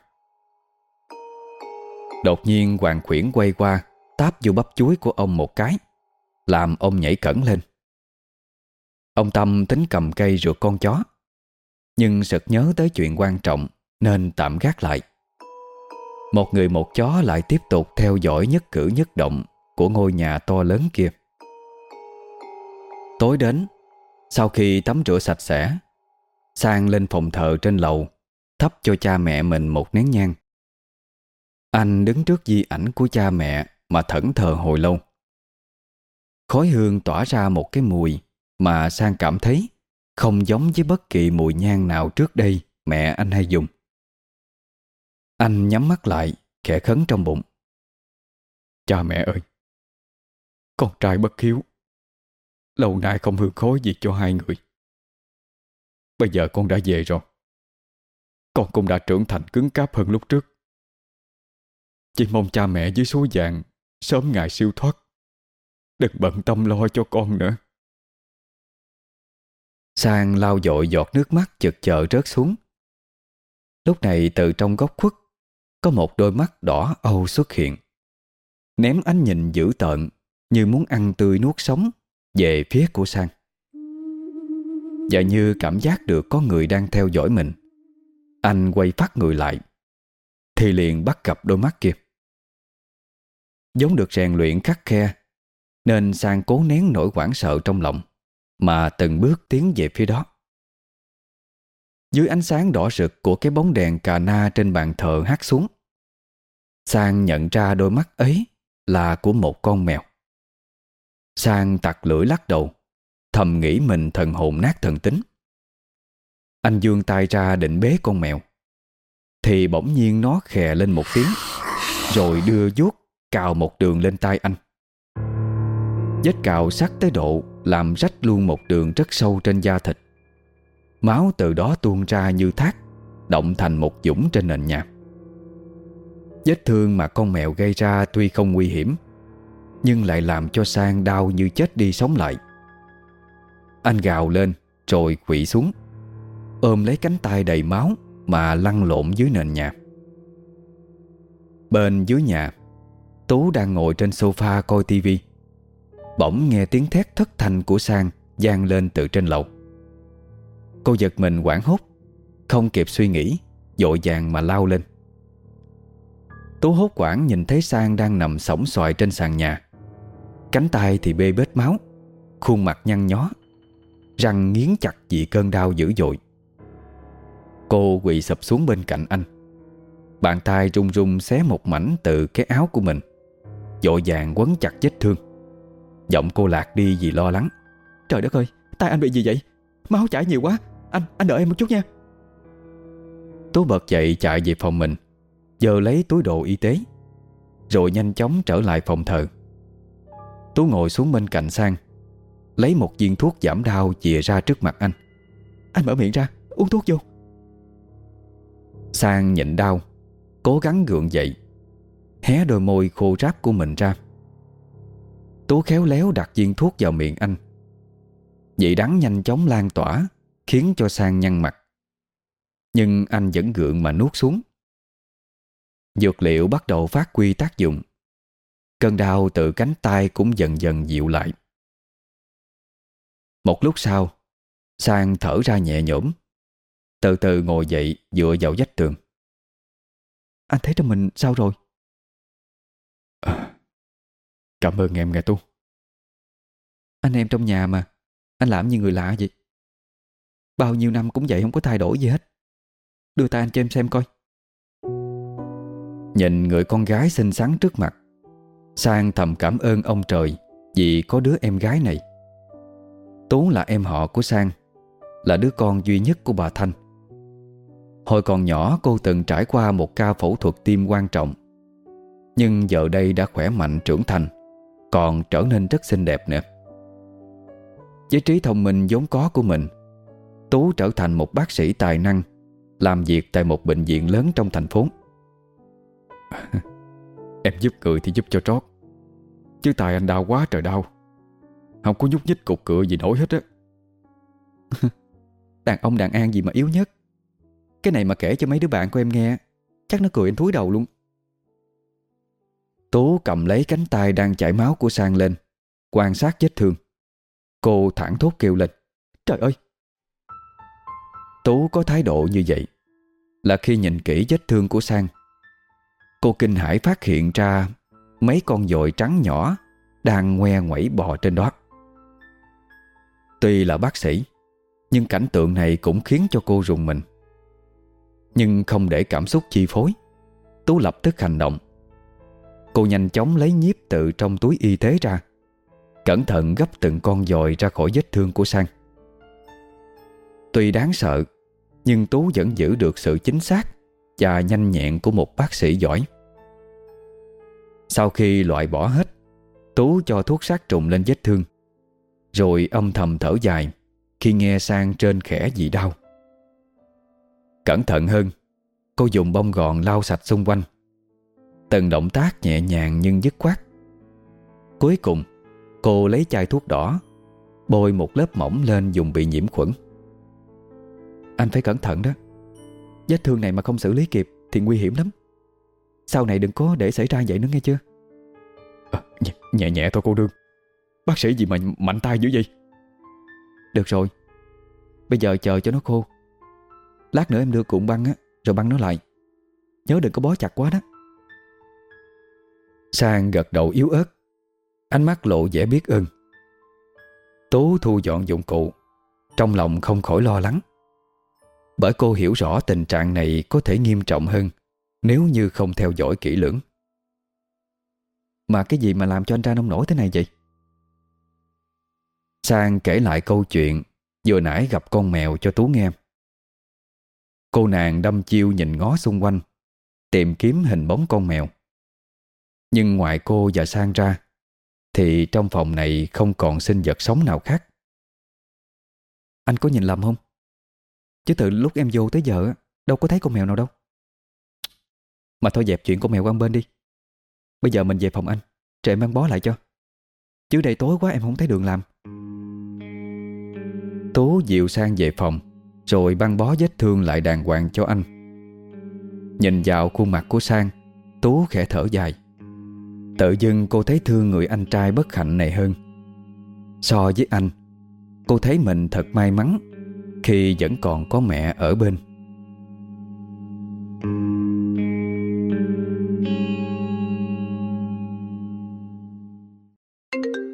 Đột nhiên Hoàng Khuyển quay qua Táp vô bắp chuối của ông một cái Làm ông nhảy cẩn lên. Ông Tâm tính cầm cây rượt con chó Nhưng sực nhớ tới chuyện quan trọng Nên tạm gác lại một người một chó lại tiếp tục theo dõi nhất cử nhất động của ngôi nhà to lớn kia. Tối đến, sau khi tắm rửa sạch sẽ, Sang lên phòng thờ trên lầu, thắp cho cha mẹ mình một nén nhang. Anh đứng trước di ảnh của cha mẹ mà thẫn thờ hồi lâu. Khói hương tỏa ra một cái mùi mà Sang cảm thấy không giống với bất kỳ mùi nhang nào trước đây mẹ anh hay dùng. Anh nhắm mắt lại, Khẽ khấn trong bụng. Cha mẹ ơi, Con trai bất hiếu. Lâu nay không hương khối gì cho hai người. Bây giờ con đã về rồi. Con cũng đã trưởng thành cứng cáp hơn lúc trước. Chỉ mong cha mẹ dưới suối vàng Sớm ngày siêu thoát. Đừng bận tâm lo cho con nữa. Sang lau dội giọt nước mắt chật chờ rớt xuống. Lúc này từ trong góc khuất có một đôi mắt đỏ âu xuất hiện. Ném ánh nhìn dữ tợn, Như muốn ăn tươi nuốt sống, Về phía của Sang. Và như cảm giác được có người đang theo dõi mình. Anh quay phát người lại, Thì liền bắt gặp đôi mắt kia. Giống được rèn luyện khắc khe, Nên Sang cố nén nỗi hoảng sợ trong lòng, Mà từng bước tiến về phía đó. Dưới ánh sáng đỏ rực của cái bóng đèn cà na trên bàn thờ hát xuống Sang nhận ra đôi mắt ấy là của một con mèo. Sang tặc lưỡi lắc đầu, thầm nghĩ mình thần hồn nát thần tính. Anh dương tay ra định bế con mèo. Thì bỗng nhiên nó khè lên một tiếng, rồi đưa vuốt cào một đường lên tay anh. Vết cào sắc tới độ làm rách luôn một đường rất sâu trên da thịt. Máu từ đó tuôn ra như thác, động thành một dũng trên nền nhà. Vết thương mà con mèo gây ra tuy không nguy hiểm, Nhưng lại làm cho Sang đau như chết đi sống lại. Anh gào lên, Rồi quỵ xuống, Ôm lấy cánh tay đầy máu Mà lăn lộn dưới nền nhà. Bên dưới nhà, Tú đang ngồi trên sofa coi tivi Bỗng nghe tiếng thét thất thanh của Sang gian lên từ trên lầu. Cô giật mình quảng hốt, Không kịp suy nghĩ Dội vàng mà lao lên. Tú hốt quảng nhìn thấy Sang đang nằm sóng xoài trên sàn nhà. Cánh tay thì bê bết máu Khuôn mặt nhăn nhó Răng nghiến chặt vì cơn đau dữ dội. Cô quỳ sập xuống bên cạnh anh. Bàn tay run run xé một mảnh từ cái áo của mình Dội vàng quấn chặt vết thương. Giọng cô lạc đi vì lo lắng.
Trời đất ơi, tay anh bị gì vậy? Máu chảy nhiều quá Anh, anh đợi em một chút nha.
Tú bật dậy chạy về phòng mình Giờ lấy túi đồ y tế Rồi nhanh chóng trở lại phòng thờ. Tú ngồi xuống bên cạnh Sang Lấy một viên thuốc giảm đau chìa ra trước mặt anh.
Anh mở miệng ra, uống thuốc vô.
Sang nhịn đau Cố gắng gượng dậy Hé đôi môi khô ráp của mình ra. Tú khéo léo đặt viên thuốc vào miệng anh. Vị đắng nhanh chóng lan tỏa Khiến cho Sang nhăn mặt. Nhưng anh vẫn gượng mà nuốt xuống. Dược liệu bắt đầu phát quy tác dụng. Cơn đau từ cánh tay cũng dần dần dịu lại. Một lúc sau Sang thở ra nhẹ nhõm. Từ từ ngồi dậy dựa vào vách tường.
Anh thấy trong mình sao rồi?
À, cảm ơn em nghe tu
Anh em trong nhà mà Anh làm như người lạ vậy. Bao nhiêu năm cũng vậy không có thay đổi gì hết. Đưa tay anh cho em xem coi
Nhìn người con gái xinh xắn trước mặt. Sang thầm cảm ơn ông trời Vì có đứa em gái này. Tú là em họ của Sang, Là đứa con duy nhất của bà Thanh. Hồi còn nhỏ, cô từng trải qua một ca phẫu thuật tim quan trọng. Nhưng giờ đây đã khỏe mạnh trưởng thành, Còn trở nên rất xinh đẹp nữa Với trí thông minh vốn có của mình, Tú trở thành một bác sĩ tài năng, Làm việc tại một bệnh viện lớn trong thành phố.
Em giúp cười thì giúp cho trót. Chứ tài anh đau quá trời đau. Không có nhúc nhích cục cửa gì nổi hết á.
Đàn ông đàn an gì mà yếu nhất. Cái này mà kể cho mấy đứa bạn của em nghe, Chắc nó cười anh thúi đầu luôn.
Tú cầm lấy cánh tay đang chảy máu của Sang lên, Quan sát vết thương. Cô thẳng thốt kêu lên,
Trời ơi!
Tú có thái độ như vậy Là khi nhìn kỹ vết thương của Sang Cô kinh hãi phát hiện ra Mấy con dội trắng nhỏ Đang ngoe ngoẩy bò trên đó. Tuy là bác sĩ, Nhưng cảnh tượng này cũng khiến cho cô rùng mình. Nhưng không để cảm xúc chi phối, Tú lập tức hành động. Cô nhanh chóng lấy nhiếp tự trong túi y tế ra, Cẩn thận gấp từng con dòi ra khỏi vết thương của Sang. Tuy đáng sợ, Nhưng Tú vẫn giữ được sự chính xác Và nhanh nhẹn của một bác sĩ giỏi. Sau khi loại bỏ hết, Tú cho thuốc sát trùng lên vết thương. Rồi âm thầm thở dài Khi nghe sang trên khẽ dị đau. Cẩn thận hơn, Cô dùng bông gòn lau sạch xung quanh. Từng động tác nhẹ nhàng nhưng dứt khoát. Cuối cùng, Cô lấy chai thuốc đỏ, Bôi một lớp mỏng lên dùng bị nhiễm khuẩn.
Anh phải cẩn thận đó. Vết thương này mà không xử lý kịp Thì nguy hiểm lắm. Sau này đừng có để xảy ra vậy nữa nghe chưa?
À, nhẹ, nhẹ nhẹ thôi cô đương. Bác sĩ gì mà mạnh tay dữ vậy?
Được rồi. Bây giờ chờ cho nó khô. Lát nữa em đưa cuộn băng á Rồi băng nó lại. Nhớ đừng có bó chặt quá đó.
Sang gật đầu yếu ớt. Ánh mắt lộ vẻ biết ơn. Tú thu dọn dụng cụ. Trong lòng không khỏi lo lắng. Bởi cô hiểu rõ tình trạng này Có thể nghiêm trọng hơn nếu như không theo dõi kỹ lưỡng.
Mà cái gì mà làm cho anh ra nông nổi thế này vậy?
Sang kể lại câu chuyện Vừa nãy gặp con mèo cho Tú nghe. Cô nàng đâm chiêu nhìn ngó xung quanh, Tìm kiếm hình bóng con mèo. Nhưng ngoài cô và Sang ra, Thì trong phòng này không còn sinh vật sống nào khác.
Anh có nhìn lầm không? Chứ từ lúc em vô tới giờ Đâu có thấy con mèo nào đâu. Mà thôi dẹp chuyện con mèo quan bên đi. Bây giờ mình về phòng anh. Rồi em băng bó lại cho. Chứ đây tối quá em không thấy đường làm.
Tú dịu sang về phòng, Rồi băng bó vết thương lại đàng hoàng cho anh. Nhìn vào khuôn mặt của Sang Tú khẽ thở dài. Tự dưng cô thấy thương người anh trai bất hạnh này hơn. So với anh, Cô thấy mình thật may mắn Khi vẫn còn có mẹ ở bên.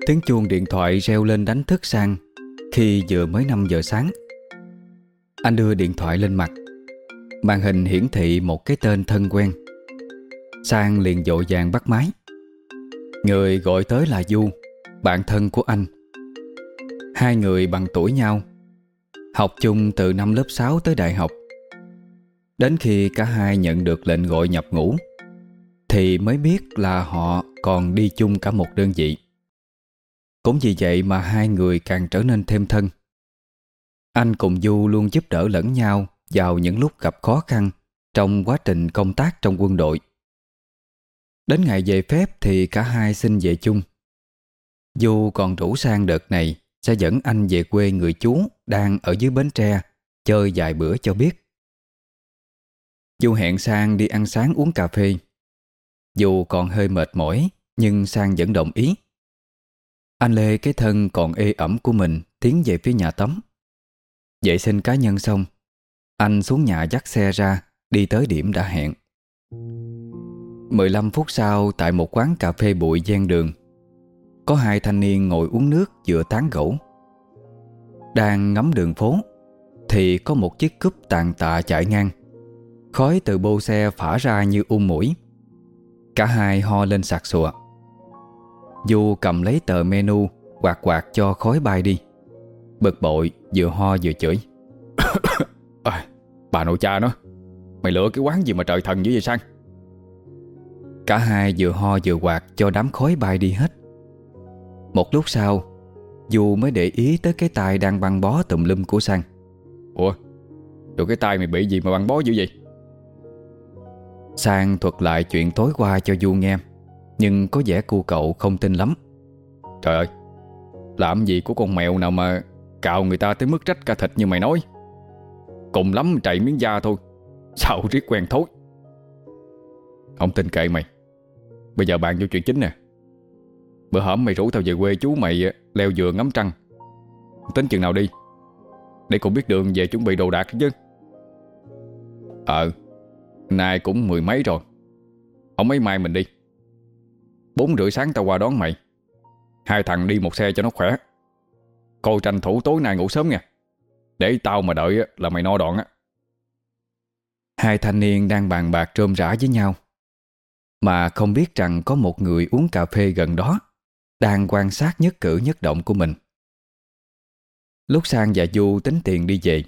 Tiếng chuông điện thoại reo lên đánh thức Sang Khi vừa mới 5 giờ sáng. Anh đưa điện thoại lên mặt, Màn hình hiển thị một cái tên thân quen. Sang liền dội vàng bắt máy. Người gọi tới là Du, Bạn thân của anh. Hai người bằng tuổi nhau, Học chung từ năm lớp 6 tới đại học. Đến khi cả hai nhận được lệnh gọi nhập ngũ, Thì mới biết là họ còn đi chung cả một đơn vị. Cũng vì vậy mà hai người càng trở nên thêm thân. Anh cùng Du luôn giúp đỡ lẫn nhau Vào những lúc gặp khó khăn Trong quá trình công tác trong quân đội. Đến ngày về phép thì cả hai xin về chung. Du còn rủ sang đợt này Sẽ dẫn anh về quê người chú Đang ở dưới Bến Tre Chơi vài bữa cho biết. Du hẹn Sang đi ăn sáng uống cà phê. Dù còn hơi mệt mỏi Nhưng Sang vẫn đồng ý. Anh Lê, cái thân còn ê ẩm của mình, Tiến về phía nhà tắm. Vệ sinh cá nhân xong, Anh xuống nhà dắt xe ra, Đi tới điểm đã hẹn. 15 phút sau, Tại một quán cà phê bụi gian đường, Có hai thanh niên ngồi uống nước giữa tán gẫu. Đang ngắm đường phố, Thì có một chiếc cúp tàn tạ chạy ngang. Khói từ bô xe phả ra như um mũi. Cả hai ho lên sạc sụa. Du cầm lấy tờ menu Quạt quạt cho khói bay đi. Bực bội vừa ho vừa chửi.
À, Bà nội cha nó Mày lựa cái quán gì mà trời thần dữ vậy sang?
Cả hai vừa ho vừa quạt cho đám khói bay đi hết. Một lúc sau Du mới để ý tới cái tay đang băng bó tùm lum của Sang.
Ủa Rồi cái tay mày bị gì mà băng bó dữ vậy?
Sang thuật lại chuyện tối qua cho Du nghe. Nhưng có vẻ cô cậu không tin lắm.
Trời ơi, Làm gì của con mèo nào mà cào người ta tới mức rách cả thịt như mày nói? Cùng lắm chạy miếng da thôi, Sao riết quen thối? Không tin kệ mày. Bây giờ bàn vô chuyện chính nè. Bữa hổm mày rủ tao về quê chú mày ờ, Leo dừa ngắm trăng. Tính chừng nào đi, Để cũng biết đường về chuẩn bị đồ đạc chứ. Ờ Nay cũng mười mấy rồi. Ông mấy mai mình đi. Bốn rưỡi sáng tao qua đón mày. Hai thằng đi một xe cho nó khỏe. Cô tranh thủ tối nay ngủ sớm nha. Để tao mà đợi là mày no đoạn á.
Hai thanh niên đang bàn bạc trôm rã với nhau. Mà không biết rằng có một người uống cà phê gần đó Đang quan sát nhất cử nhất động của mình. Lúc Sang và Du tính tiền đi về,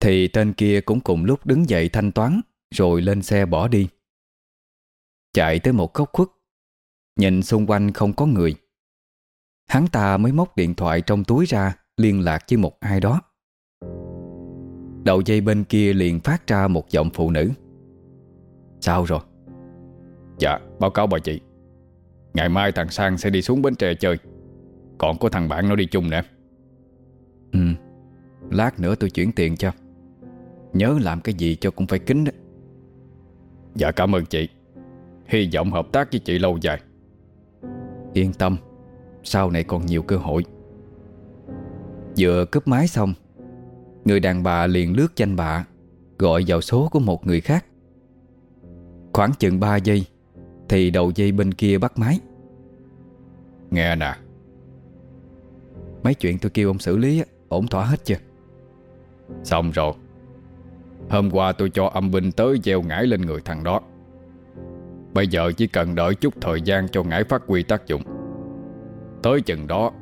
Thì tên kia cũng cùng lúc đứng dậy thanh toán Rồi lên xe bỏ đi. Chạy tới một góc khuất Nhìn xung quanh không có người. Hắn ta mới móc điện thoại trong túi ra Liên lạc với một ai đó. Đầu dây bên kia liền phát ra một giọng phụ nữ. Sao rồi?
Dạ báo cáo bà chị. Ngày mai thằng Sang sẽ đi xuống Bến Tre chơi. Còn có thằng bạn nó đi chung nè.
Ừ Lát nữa tôi chuyển tiền cho. Nhớ làm cái gì cho cũng phải kính đó.
Dạ cảm ơn chị. Hy vọng hợp tác với chị lâu dài
Yên tâm Sau này còn nhiều cơ hội. Vừa cướp máy xong Người đàn bà liền lướt danh bạ Gọi vào số của một người khác. Khoảng chừng 3 giây Thì đầu dây bên kia bắt máy.
Nghe nè.
Mấy chuyện tôi kêu ông xử lý Ổn thỏa hết chưa?
Xong rồi. Hôm qua tôi cho âm binh tới gieo ngải lên người thằng đó Bây giờ chỉ cần đợi chút thời gian cho ngải phát huy tác dụng. Tới chừng đó,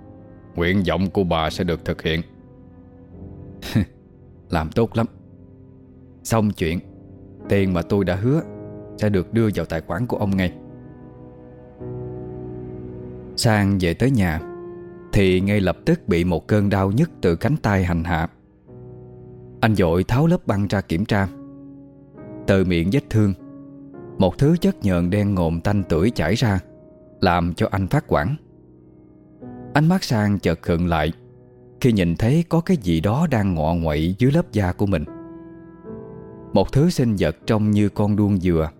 Nguyện vọng của bà sẽ được thực hiện.
Làm tốt lắm. Xong chuyện, Tiền mà tôi đã hứa Sẽ được đưa vào tài khoản của ông ngay. Sang về tới nhà, Thì ngay lập tức bị một cơn đau nhức từ cánh tay hành hạ. Anh dội tháo lớp băng ra kiểm tra. Từ miệng vết thương một thứ chất nhờn đen ngộm tanh tuổi chảy ra, Làm cho anh phát quản Ánh mắt sang chợt khựng lại Khi nhìn thấy có cái gì đó đang ngọ nguậy dưới lớp da của mình. Một thứ sinh vật trông như con đuông dừa,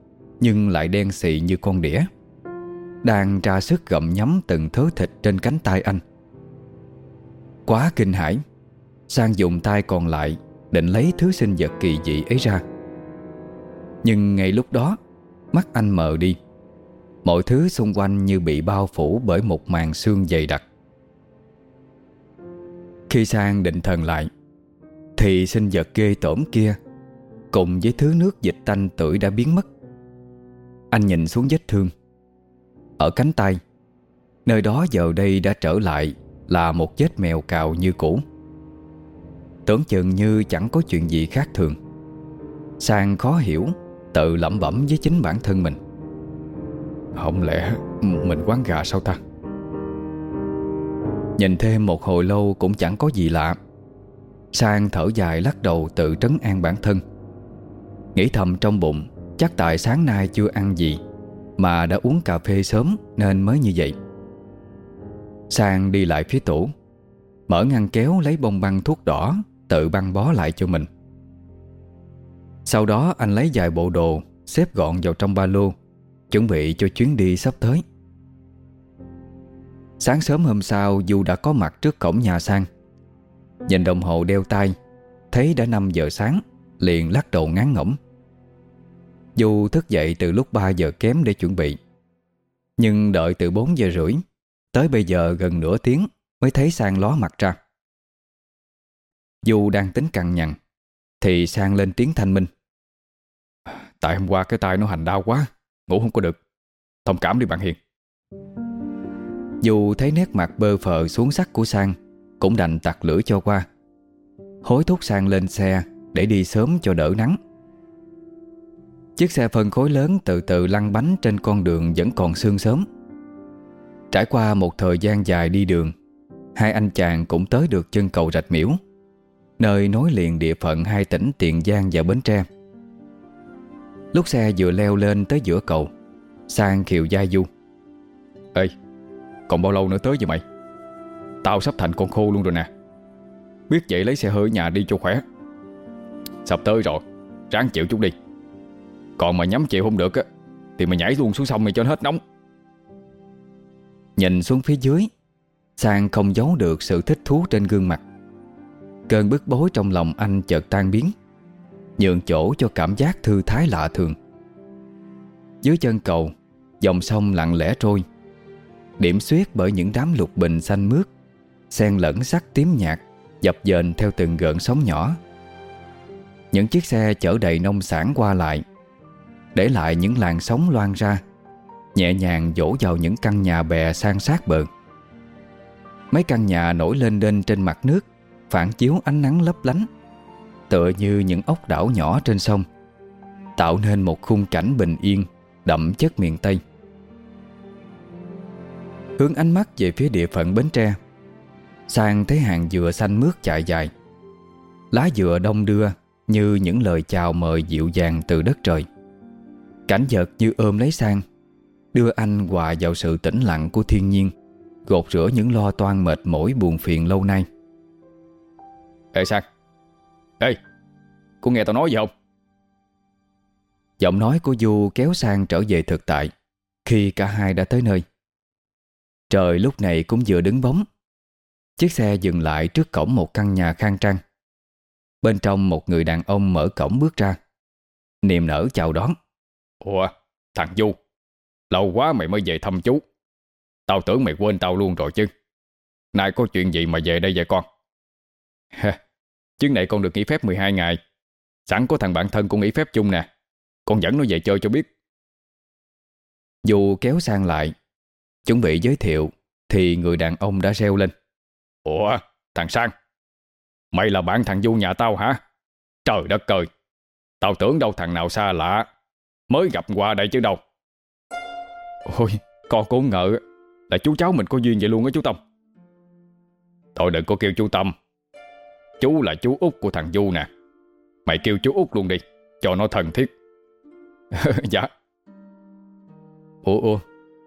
Nhưng lại đen xị như con đĩa, Đang ra sức gặm nhấm từng thớ thịt trên cánh tay anh. Quá kinh hãi, Sang dùng tay còn lại Định lấy thứ sinh vật kỳ dị ấy ra. Nhưng ngay lúc đó Mắt anh mờ đi. Mọi thứ xung quanh như bị bao phủ Bởi một màn xương dày đặc. Khi Sang định thần lại, Thì sinh vật ghê tởm kia Cùng với thứ nước dịch tanh tưởi đã biến mất. Anh nhìn xuống vết thương, Ở cánh tay. Nơi đó giờ đây đã trở lại Là một vết mèo cào như cũ. Tưởng chừng như chẳng có chuyện gì khác thường. Sang khó hiểu Tự lẩm bẩm với chính bản thân mình. Không lẽ Mình quán gà sao ta? Nhìn thêm một hồi lâu Cũng chẳng có gì lạ. Sang thở dài lắc đầu tự trấn an bản thân. Nghĩ thầm trong bụng, Chắc tại sáng nay chưa ăn gì Mà đã uống cà phê sớm Nên mới như vậy. Sang đi lại phía tủ, Mở ngăn kéo lấy bông băng thuốc đỏ Tự băng bó lại cho mình. Sau đó anh lấy vài bộ đồ Xếp gọn vào trong ba lô, Chuẩn bị cho chuyến đi sắp tới. Sáng sớm hôm sau Du đã có mặt trước cổng nhà sang, Nhìn đồng hồ đeo tay, Thấy đã 5 giờ sáng, Liền lắc đầu ngán ngẩm. Du thức dậy từ lúc 3 giờ kém để chuẩn bị, Nhưng đợi từ 4 giờ rưỡi, Tới bây giờ gần nửa tiếng Mới thấy sang ló mặt ra. Dù đang tính cằn nhằn, Thì sang lên tiếng thanh minh. Tại hôm qua cái tay nó hành đau quá, Ngủ không có được. Thông cảm đi bạn Hiền. Dù thấy nét mặt bơ phờ xuống sắc của Sang, Cũng đành tặc lưỡi cho qua. Hối thúc Sang lên xe Để đi sớm cho đỡ nắng. Chiếc xe phân khối lớn từ từ lăn bánh Trên con đường vẫn còn sương sớm. Trải qua một thời gian dài đi đường, Hai anh chàng cũng tới được chân cầu rạch miễu, Nơi nối liền địa phận hai tỉnh Tiền Giang và Bến Tre. Lúc xe vừa leo lên tới giữa cầu, Sang khiều gia du. Ê, Còn bao lâu nữa tới vậy mày? Tao sắp thành con khô luôn rồi nè. Biết vậy lấy xe hơi nhà đi cho khỏe. Sắp tới rồi, Ráng chịu chút đi. Còn mà nhắm chịu không được á, Thì mày nhảy luôn xuống sông mày cho nó hết nóng. Nhìn xuống phía dưới, Sang không giấu được sự thích thú trên gương mặt. Cơn bức bối trong lòng anh chợt tan biến. Nhượng chỗ cho cảm giác thư thái lạ thường. Dưới chân cầu, Dòng sông lặng lẽ trôi, Điểm xuyết bởi những đám lục bình xanh mướt, Xen lẫn sắc tím nhạt, Dập dềnh theo từng gợn sóng nhỏ. Những chiếc xe chở đầy nông sản qua lại, Để lại những làn sóng loan ra, Nhẹ nhàng dỗ vào những căn nhà bè sang sát bờ. Mấy căn nhà nổi lên lên trên mặt nước, Phản chiếu ánh nắng lấp lánh. Tựa như những ốc đảo nhỏ trên sông, Tạo nên một khung cảnh bình yên, Đậm chất miền Tây. Hướng ánh mắt về phía địa phận Bến Tre, Sang thấy hàng dừa xanh mướt chạy dài, Lá dừa đông đưa Như những lời chào mời dịu dàng từ đất trời. Cảnh vật như ôm lấy sang, Đưa anh hòa vào sự tĩnh lặng của thiên nhiên, Gột rửa những lo toan mệt mỏi buồn phiền lâu nay. Ê Sang Ê Cô nghe tao nói gì không? Giọng nói của Du kéo Sang trở về thực tại Khi cả hai đã tới nơi. Trời lúc này cũng vừa đứng bóng. Chiếc xe dừng lại trước cổng một căn nhà khang trang. Bên trong một người đàn ông mở cổng bước ra. Niềm nở chào đón.
Ủa thằng Du Lâu quá mày mới về thăm chú. Tao tưởng mày quên tao luôn rồi chứ. Nay có chuyện gì mà về đây vậy con Chuyến này con được nghỉ phép 12 ngày. Sẵn có thằng bạn thân cũng nghỉ phép chung nè. Con dẫn nó về chơi cho biết.
Dù kéo sang lại, Chuẩn bị giới thiệu, Thì người đàn ông đã reo lên.
Ủa, thằng Sang, Mày là bạn thằng Du nhà tao hả? Trời đất ơi, Tao tưởng đâu thằng nào xa lạ, Mới gặp qua đây chứ đâu.
Ôi, con cũng ngờ, Là chú cháu mình có duyên vậy luôn á chú Tâm.
Thôi đừng có kêu chú Tâm Chú là chú út của thằng Du nè. Mày kêu chú út luôn đi, Cho nó thân thiết.
Dạ.
Ủa ủa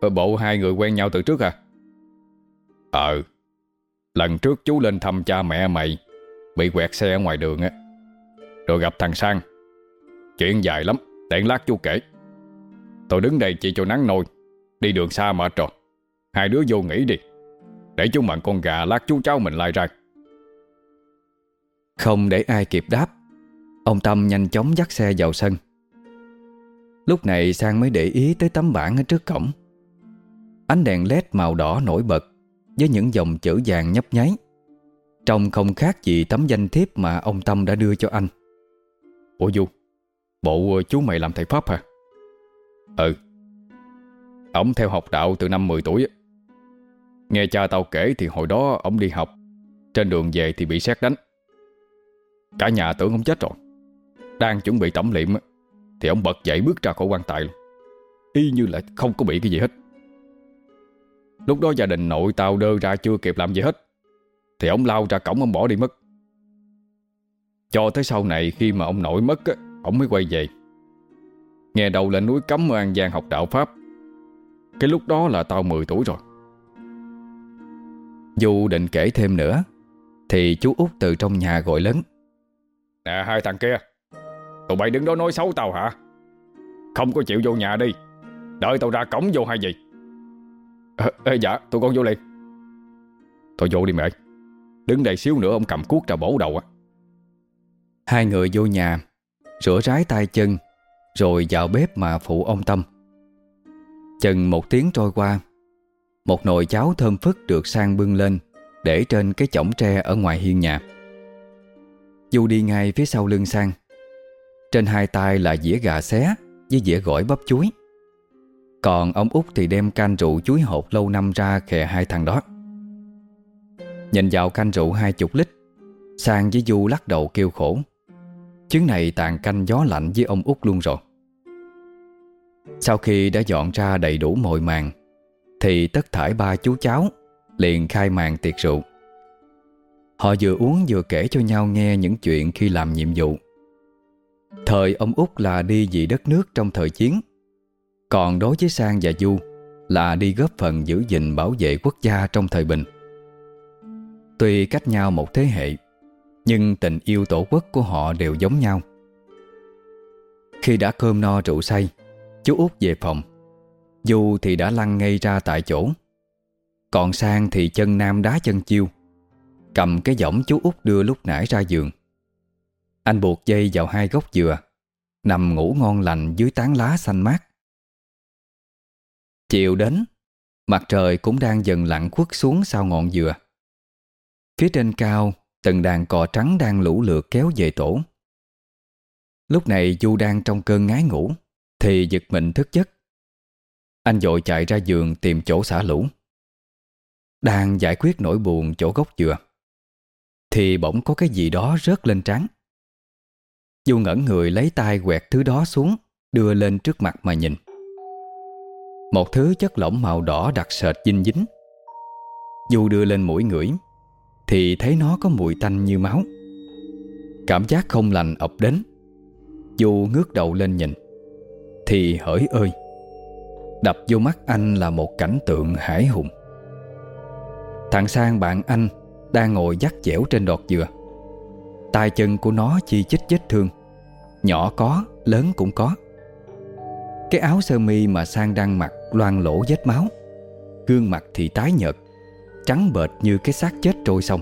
ờ, Bộ hai người quen nhau từ trước à? Ờ. Lần trước chú lên thăm cha mẹ mày, Bị quẹt xe ở ngoài đường á. Rồi gặp thằng Sang. Chuyện dài lắm Tiện lát chú kể. Tôi đứng đây chỉ cho nắng nôi, Đi đường xa mệt rồi Hai đứa vô nghỉ đi, Để chú mặn con gà lát chú cháu mình lai ra
không để ai kịp đáp, Ông Tâm nhanh chóng dắt xe vào sân. Lúc này Sang mới để ý tới tấm bảng ở trước cổng. Ánh đèn led màu đỏ nổi bật Với những dòng chữ vàng nhấp nháy. Trông không khác gì tấm danh thiếp mà ông Tâm đã đưa cho anh.
Ủa Du Bộ chú mày làm thầy Pháp hả? Ừ. Ông theo học đạo từ năm 10 tuổi Nghe cha tao kể thì hồi đó ông đi học, Trên đường về thì bị xét đánh. Cả nhà tưởng ông chết rồi. Đang chuẩn bị tẩm liệm Thì ông bật dậy bước ra khỏi quan tài luôn. Y như là không có bị cái gì hết. Lúc đó gia đình nội tao đơ ra chưa kịp làm gì hết, Thì ông lao ra cổng ông bỏ đi mất. Cho tới sau này khi mà ông nội mất Ông mới quay về. Nghe đầu lên núi cấm ở An Giang học đạo Pháp. Cái lúc đó là tao 10 tuổi rồi.
Dù định kể thêm nữa, Thì chú út từ trong nhà gọi lớn.
Nè hai thằng kia. Tụi bay đứng đó nói xấu tao hả? Không có chịu vô nhà đi. Đợi tao ra cổng vô hay gì? À, ê, Dạ tụi con vô liền. Thôi vô đi mẹ. Đứng đây xíu nữa ông cầm cuốc ra bổ đầu á.
Hai người vô nhà Rửa rái tay chân Rồi vào bếp mà phụ ông Tâm. Chừng một tiếng trôi qua Một nồi cháo thơm phức được sang bưng lên Để trên cái chõng tre ở ngoài hiên nhà. Du đi ngay phía sau lưng sang, Trên hai tay là dĩa gà xé Với dĩa gỏi bắp chuối. Còn ông út thì đem canh rượu chuối hột lâu năm ra khè hai thằng đó. Nhìn vào canh rượu hai chục lít, Sang với Du lắc đầu kêu khổ. Chuyến này tàn canh gió lạnh với ông út luôn rồi. Sau khi đã dọn ra đầy đủ mọi màng, Thì tất thải ba chú cháu Liền khai màn tiệc rượu. Họ vừa uống vừa kể cho nhau nghe những chuyện khi làm nhiệm vụ. Thời ông út là đi vì đất nước trong thời chiến. Còn đối với Sang và Du Là đi góp phần giữ gìn bảo vệ quốc gia trong thời bình. Tuy cách nhau một thế hệ, Nhưng tình yêu tổ quốc của họ đều giống nhau. Khi đã cơm no rượu say, Chú út về phòng. Du thì đã lăn ngay ra tại chỗ. Còn Sang thì chân nam đá chân chiêu. Cầm cái giỏng chú út đưa lúc nãy ra giường. Anh buộc dây vào hai gốc dừa, Nằm ngủ ngon lành dưới tán lá xanh mát. Chiều đến, Mặt trời cũng đang dần lặn khuất xuống sau ngọn dừa. Phía trên cao, Từng đàn cò trắng đang lũ lượt kéo về tổ. Lúc này Du đang trong cơn ngái ngủ, Thì giật mình thức giấc. Anh dội chạy ra giường tìm chỗ xả lũ. Đang giải quyết nỗi buồn chỗ gốc dừa. Thì bỗng có cái gì đó rớt lên trán. Du ngẩn người lấy tay quẹt thứ đó xuống, Đưa lên trước mặt mà nhìn. Một thứ chất lỏng màu đỏ đặc sệt dinh dính. Du đưa lên mũi ngửi, Thì thấy nó có mùi tanh như máu. Cảm giác không lành ập đến. Du ngước đầu lên nhìn, Thì hỡi ơi, Đập vô mắt anh là một cảnh tượng hải hùng. Thằng Sang bạn anh đang ngồi dắt dẻo trên đọt dừa. Tay chân của nó chi chích vết thương. Nhỏ có, lớn cũng có. Cái áo sơ mi mà Sang đang mặc loang lỗ vết máu. Gương mặt thì tái nhợt Trắng bệch như cái xác chết trôi sông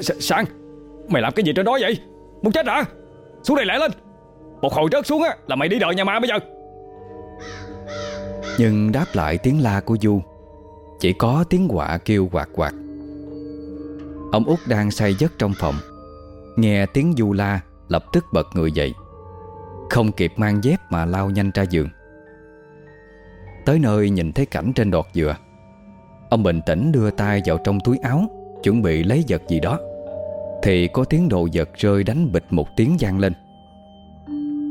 S Sang Mày làm cái gì trên đó vậy? Muốn chết hả? Xuống đây lẹ lên. Một hồi rớt xuống á là mày đi đợi nhà ma bây giờ.
Nhưng đáp lại tiếng la của Du Chỉ có tiếng quạ kêu quạt quạt Ông út đang say giấc trong phòng. Nghe tiếng Du la, Lập tức bật người dậy. Không kịp mang dép mà lao nhanh ra giường. Tới nơi nhìn thấy cảnh trên đọt dừa. Ông bình tĩnh đưa tay vào trong túi áo, Chuẩn bị lấy vật gì đó. Thì có tiếng đồ vật rơi đánh bịch một tiếng vang lên.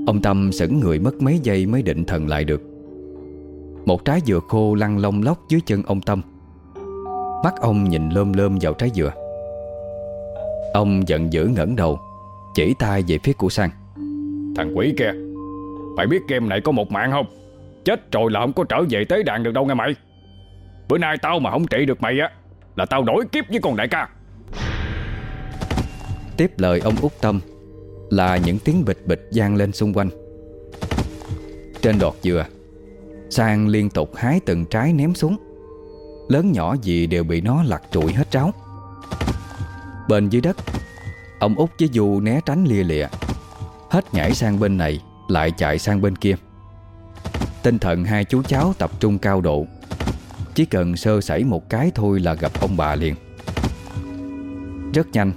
Ông Tâm sững người mất mấy giây mới định thần lại được. Một trái dừa khô lăn lông lóc dưới chân ông Tâm. Mắt ông nhìn lơm lơm vào trái dừa. Ông giận dữ ngẩng đầu Chỉ tay về phía của Sang.
Thằng quỷ kia Mày biết game này có một mạng không? Chết rồi là không có trở về tế đàn được đâu nghe mày. Bữa nay tao mà không trị được mày á Là tao đổi kiếp với con đại ca.
Tiếp lời ông út Tâm Là những tiếng bịch bịch gian lên xung quanh. Trên đọt dừa Sang liên tục hái từng trái ném xuống. Lớn nhỏ gì đều bị nó lặt trụi hết ráo Bên dưới đất. Ông út với Du né tránh lìa lịa. Hết nhảy sang bên này, Lại chạy sang bên kia. Tinh thần hai chú cháu tập trung cao độ. Chỉ cần sơ sẩy một cái thôi là gặp ông bà liền. Rất nhanh,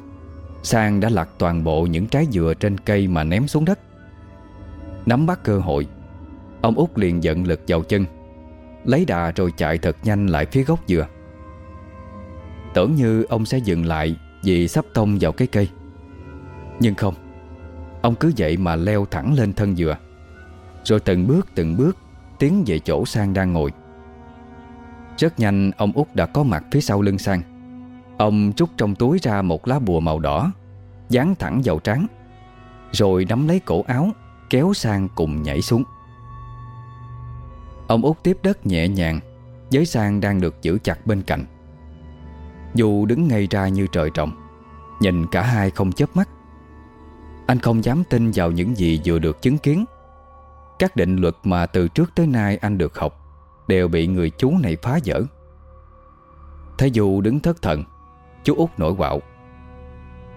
Sang đã lặt toàn bộ những trái dừa trên cây mà ném xuống đất. Nắm bắt cơ hội, Ông út liền giận lực vào chân. Lấy đà rồi chạy thật nhanh lại phía gốc dừa. Tưởng như ông sẽ dừng lại vì sắp tông vào cái cây. Nhưng không, Ông cứ vậy mà leo thẳng lên thân dừa, Rồi từng bước từng bước Tiến về chỗ Sang đang ngồi. Rất nhanh, ông út đã có mặt phía sau lưng Sang. Ông rút trong túi ra một lá bùa màu đỏ, Dán thẳng vào trán, Rồi nắm lấy cổ áo, Kéo Sang cùng nhảy xuống. Ông út tiếp đất nhẹ nhàng, Với Sang đang được giữ chặt bên cạnh. Dù đứng ngay ra như trời trồng Nhìn cả hai không chớp mắt. Anh không dám tin vào những gì vừa được chứng kiến. Các định luật mà từ trước tới nay anh được học Đều bị người chú này phá vỡ. Thế dù đứng thất thần Chú út nổi quạo.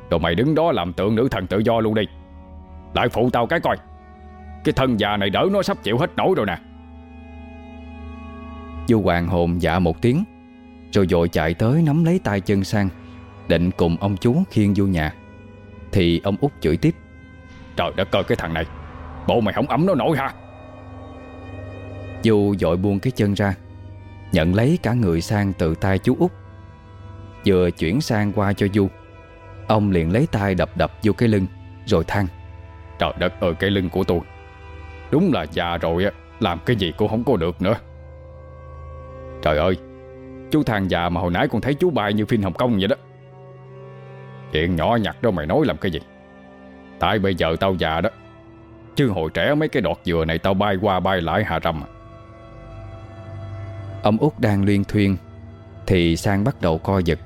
Rồi mày đứng đó làm tượng nữ thần tự do luôn đi. Lại phụ tao cái coi. Cái thân già này đỡ nó sắp chịu hết nổi rồi nè.
Du hoàng hồn dạ một tiếng rồi dội chạy tới nắm lấy tay chân sang, Định cùng ông chú khiêng vô nhà. Thì ông út chửi tiếp.
Trời đất ơi, cái thằng này, Bộ mày không ấm nó nổi ha
Du dội buông cái chân ra, Nhận lấy cả người sang từ tay chú út. Vừa chuyển sang qua cho Du Ông liền lấy tay đập đập vô cái lưng, Rồi than.
Trời đất ơi, cái lưng của tôi, Đúng là già rồi á, Làm cái gì cũng không có được nữa. Trời ơi! Chú thằng già mà hồi nãy còn thấy chú bay như phim Hồng Kông vậy đó. Chuyện nhỏ nhặt đó mày nói làm cái gì? Tại bây giờ tao già đó Chứ hồi trẻ mấy cái đọt dừa này tao bay qua bay lại hà rầm à.
Ông út đang luyên thuyên Thì sang bắt đầu co giật.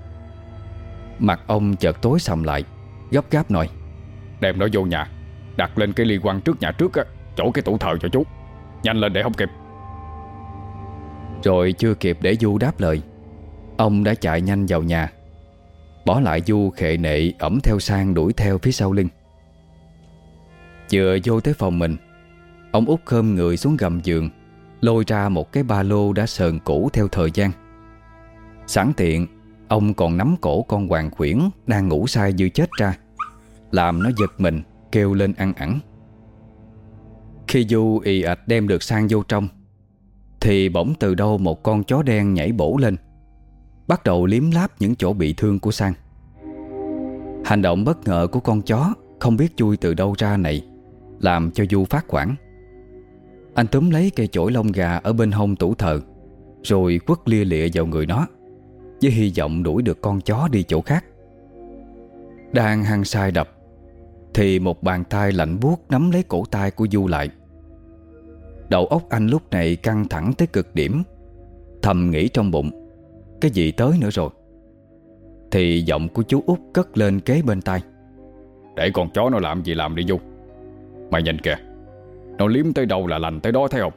Mặt ông chợt tối sầm lại Gấp gáp nói
Đem nó vô nhà Đặt lên cái ly quăng trước nhà trước á Chỗ cái tủ thờ cho chú. Nhanh lên để không kịp.
Rồi chưa kịp để Du đáp lời Ông đã chạy nhanh vào nhà. Bỏ lại Du khệ nệ ẩm theo sang đuổi theo phía sau lưng. Vừa vô tới phòng mình, Ông út khơm người xuống gầm giường, Lôi ra một cái ba lô đã sờn cũ theo thời gian. Sẵn tiện, Ông còn nắm cổ con hoàng khuyển Đang ngủ say như chết ra, Làm nó giật mình, Kêu lên ăn ẳng. Khi Du ì ạch đem được sang vô trong, Thì bỗng từ đâu một con chó đen nhảy bổ lên. Bắt đầu liếm láp những chỗ bị thương của Sang. Hành động bất ngờ của con chó Không biết chui từ đâu ra này, Làm cho Du phát quản Anh túm lấy cây chổi lông gà Ở bên hông tủ thờ, Rồi quất lia lịa vào người nó, Với hy vọng đuổi được con chó đi chỗ khác. Đang hăng sai đập, Thì một bàn tay lạnh buốt Nắm lấy cổ tay của Du lại. Đầu óc anh lúc này căng thẳng tới cực điểm, Thầm nghĩ trong bụng. Cái gì tới nữa rồi. Thì giọng của chú út cất lên kế bên tai.
Để con chó nó làm gì làm đi Du. Mày nhìn kìa Nó liếm tới đâu là lành tới đó thấy không?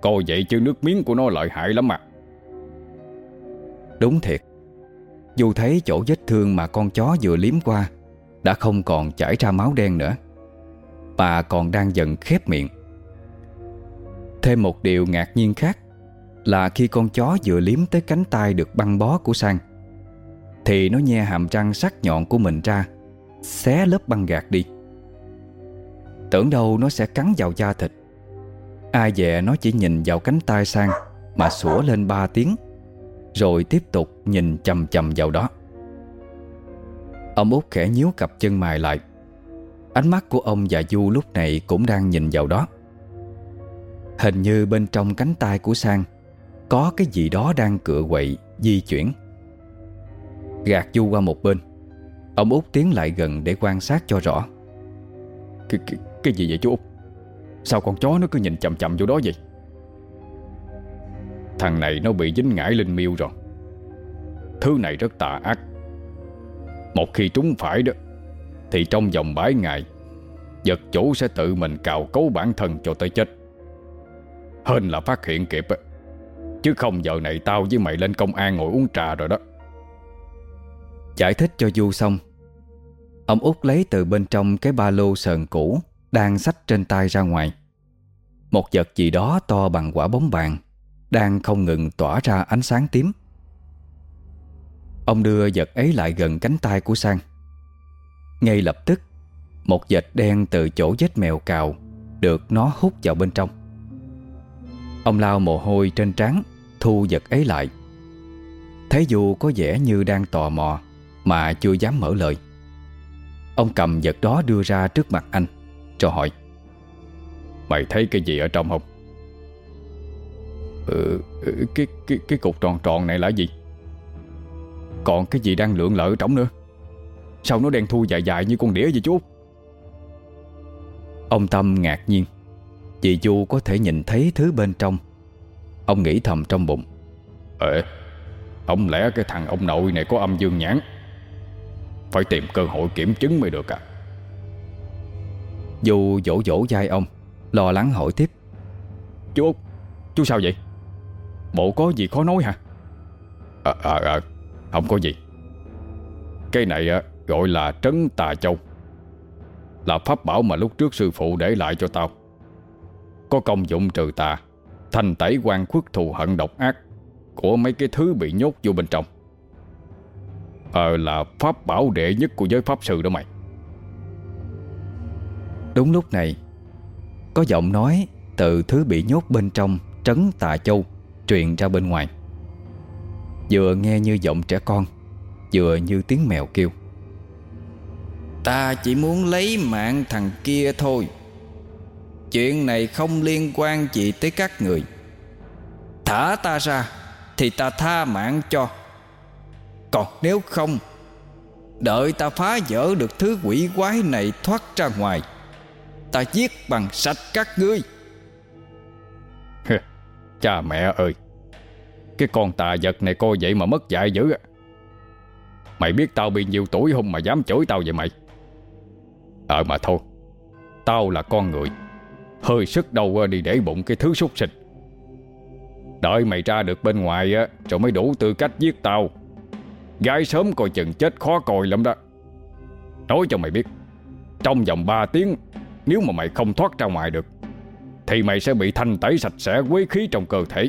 Coi vậy chứ nước miếng của nó lợi hại lắm mà.
Đúng thiệt. Dù thấy chỗ vết thương mà con chó vừa liếm qua Đã không còn chảy ra máu đen nữa Bà còn đang dần khép miệng. Thêm một điều ngạc nhiên khác là khi con chó vừa liếm tới cánh tay được băng bó của Sang, Thì nó nhe hàm răng sắc nhọn của mình ra, Xé lớp băng gạc đi. Tưởng đâu nó sẽ cắn vào da thịt. Ai dè nó chỉ nhìn vào cánh tay Sang Mà sủa lên ba tiếng, Rồi tiếp tục nhìn chầm chầm vào đó. Ông út khẽ nhíu cặp chân mày lại. Ánh mắt của ông và Du lúc này cũng đang nhìn vào đó. Hình như bên trong cánh tay của Sang có cái gì đó đang cựa quậy Di chuyển. Gạt Du qua một bên. Ông út tiến lại gần để quan sát cho rõ.
Cái, cái, cái gì vậy chú Út? Sao con chó nó cứ nhìn chậm chậm vô đó vậy? Thằng này nó bị dính ngải linh miêu rồi. Thứ này rất tà ác. Một khi trúng phải đó Thì trong vòng bãi ngày Vật chủ sẽ tự mình cào cấu bản thân cho tới chết. Hên là phát hiện kịp Chứ không giờ này tao với mày lên công an ngồi uống trà rồi đó.
Giải thích cho Du xong, Ông út lấy từ bên trong cái ba lô sờn cũ Đang sách trên tay ra ngoài. Một vật gì đó to bằng quả bóng bàn, Đang không ngừng tỏa ra ánh sáng tím. Ông đưa vật ấy lại gần cánh tay của Sang. Ngay lập tức, Một vật đen từ chỗ vết mèo cào Được nó hút vào bên trong. Ông lao mồ hôi trên trán Thu vật ấy lại. Thấy dù có vẻ như đang tò mò Mà chưa dám mở lời. Ông cầm vật đó đưa ra trước mặt anh Cho hỏi
Mày thấy cái gì ở trong không? Ừ, ừ, cái, cái, cái cục tròn tròn này là gì? Còn cái gì đang lượn lờ ở trong nữa? Sao nó đen thui dài dài như con đĩa vậy chú?
Ông Tâm ngạc nhiên. Chị Du có thể nhìn thấy thứ bên trong. Ông nghĩ thầm trong bụng.
Ê Không lẽ cái thằng ông nội này có âm dương nhãn? Phải tìm cơ hội kiểm chứng mới được à?
Du dỗ dỗ dai ông Lo lắng hỏi tiếp.
Chú Út Chú sao vậy? Bộ có gì khó nói hả? À à à Không có gì. Cái này á gọi là trấn tà châu. Là pháp bảo mà lúc trước sư phụ để lại cho tao Có công dụng trừ tà. Thành tẩy quan khuất thù hận độc ác Của mấy cái thứ bị nhốt vô bên trong. Ờ là pháp bảo đệ nhất của giới pháp sư đó mày.
Đúng lúc này Có giọng nói từ thứ bị nhốt bên trong Trấn Tà Châu Truyền ra bên ngoài. Vừa nghe như giọng trẻ con Vừa như tiếng mèo kêu.
Ta chỉ muốn lấy mạng thằng kia thôi Chuyện này không liên quan gì tới các người. Thả ta ra Thì ta tha mạng cho. Còn nếu không, Đợi ta phá vỡ được thứ quỷ quái này thoát ra ngoài, Ta giết bằng sạch các ngươi.
Cha mẹ ơi, Cái con tà vật này coi vậy mà mất dạy dữ à. Mày biết tao bị nhiều tuổi không mà dám chửi tao vậy mày? Ờ mà thôi, Tao là con người. Hơi sức đầu đi để bụng cái thứ súc xịt Đợi mày ra được bên ngoài á, Rồi mới đủ tư cách giết tao. Gái sớm coi chừng chết khó coi lắm đó. Nói cho mày biết, Trong vòng 3 tiếng, Nếu mà mày không thoát ra ngoài được, Thì mày sẽ bị thanh tẩy sạch sẽ quế khí trong cơ thể.